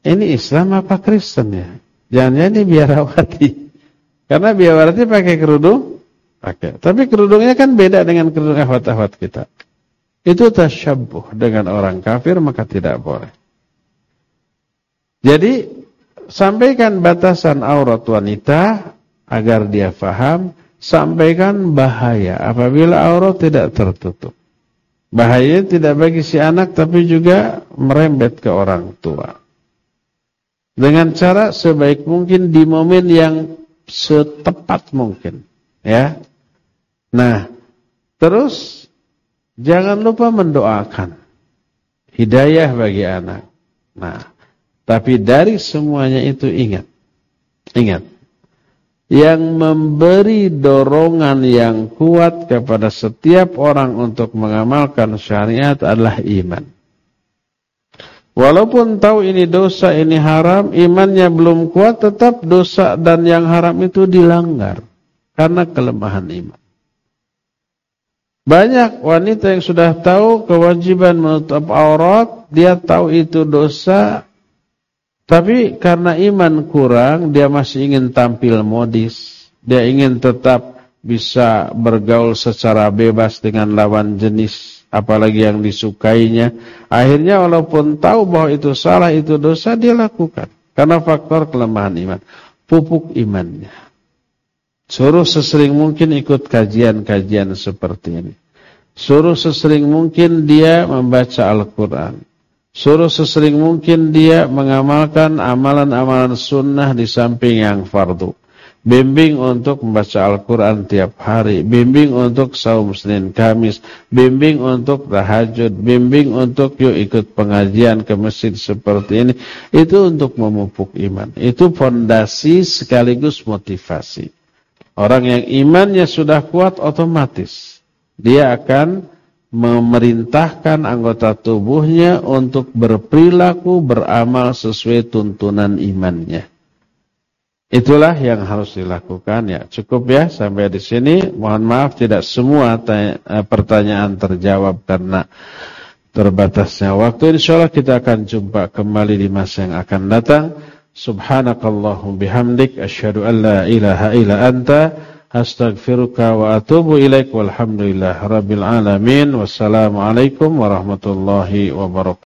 ini Islam apa Kristen ya? Jangan-jangan ini biarawati. *laughs* Karena biarawati pakai kerudung pakai. Tapi kerudungnya kan beda dengan kerudung ahwat-ahwat kita. Itu tasyabuh dengan orang kafir maka tidak boleh. Jadi sampaikan batasan aurat wanita agar dia faham, sampaikan bahaya apabila aurat tidak tertutup. Bahaya tidak bagi si anak tapi juga merembet ke orang tua. Dengan cara sebaik mungkin di momen yang setepat mungkin, ya. Nah, terus jangan lupa mendoakan hidayah bagi anak. Nah, tapi dari semuanya itu ingat. Ingat. Yang memberi dorongan yang kuat kepada setiap orang untuk mengamalkan syariat adalah iman. Walaupun tahu ini dosa, ini haram, imannya belum kuat, tetap dosa dan yang haram itu dilanggar. Karena kelemahan iman. Banyak wanita yang sudah tahu kewajiban menutup aurat, dia tahu itu dosa, tapi karena iman kurang, dia masih ingin tampil modis. Dia ingin tetap bisa bergaul secara bebas dengan lawan jenis, apalagi yang disukainya. Akhirnya walaupun tahu bahwa itu salah, itu dosa, dia lakukan. Karena faktor kelemahan iman. Pupuk imannya. Suruh sesering mungkin ikut kajian-kajian seperti ini. Suruh sesering mungkin dia membaca Al-Quran. Suruh sesering mungkin dia mengamalkan amalan-amalan sunnah di samping yang fardu. Bimbing untuk membaca Al-Quran tiap hari. Bimbing untuk saum Senin Kamis. Bimbing untuk tahajud. Bimbing untuk yuk ikut pengajian ke masjid seperti ini. Itu untuk memupuk iman. Itu fondasi sekaligus motivasi. Orang yang imannya sudah kuat otomatis. Dia akan memerintahkan anggota tubuhnya untuk berperilaku, beramal sesuai tuntunan imannya. Itulah yang harus dilakukan ya. Cukup ya sampai di sini. Mohon maaf tidak semua tanya, eh, pertanyaan terjawab karena terbatasnya waktu. Insyaallah kita akan jumpa kembali di masa yang akan datang. Subhanakallahum bihamdik asyhadu an la ilaha illa anta astaghfiruka wa atubu ilaik walhamdulillah rabbil alamin wassalamu alaikum warahmatullahi wabarakatuh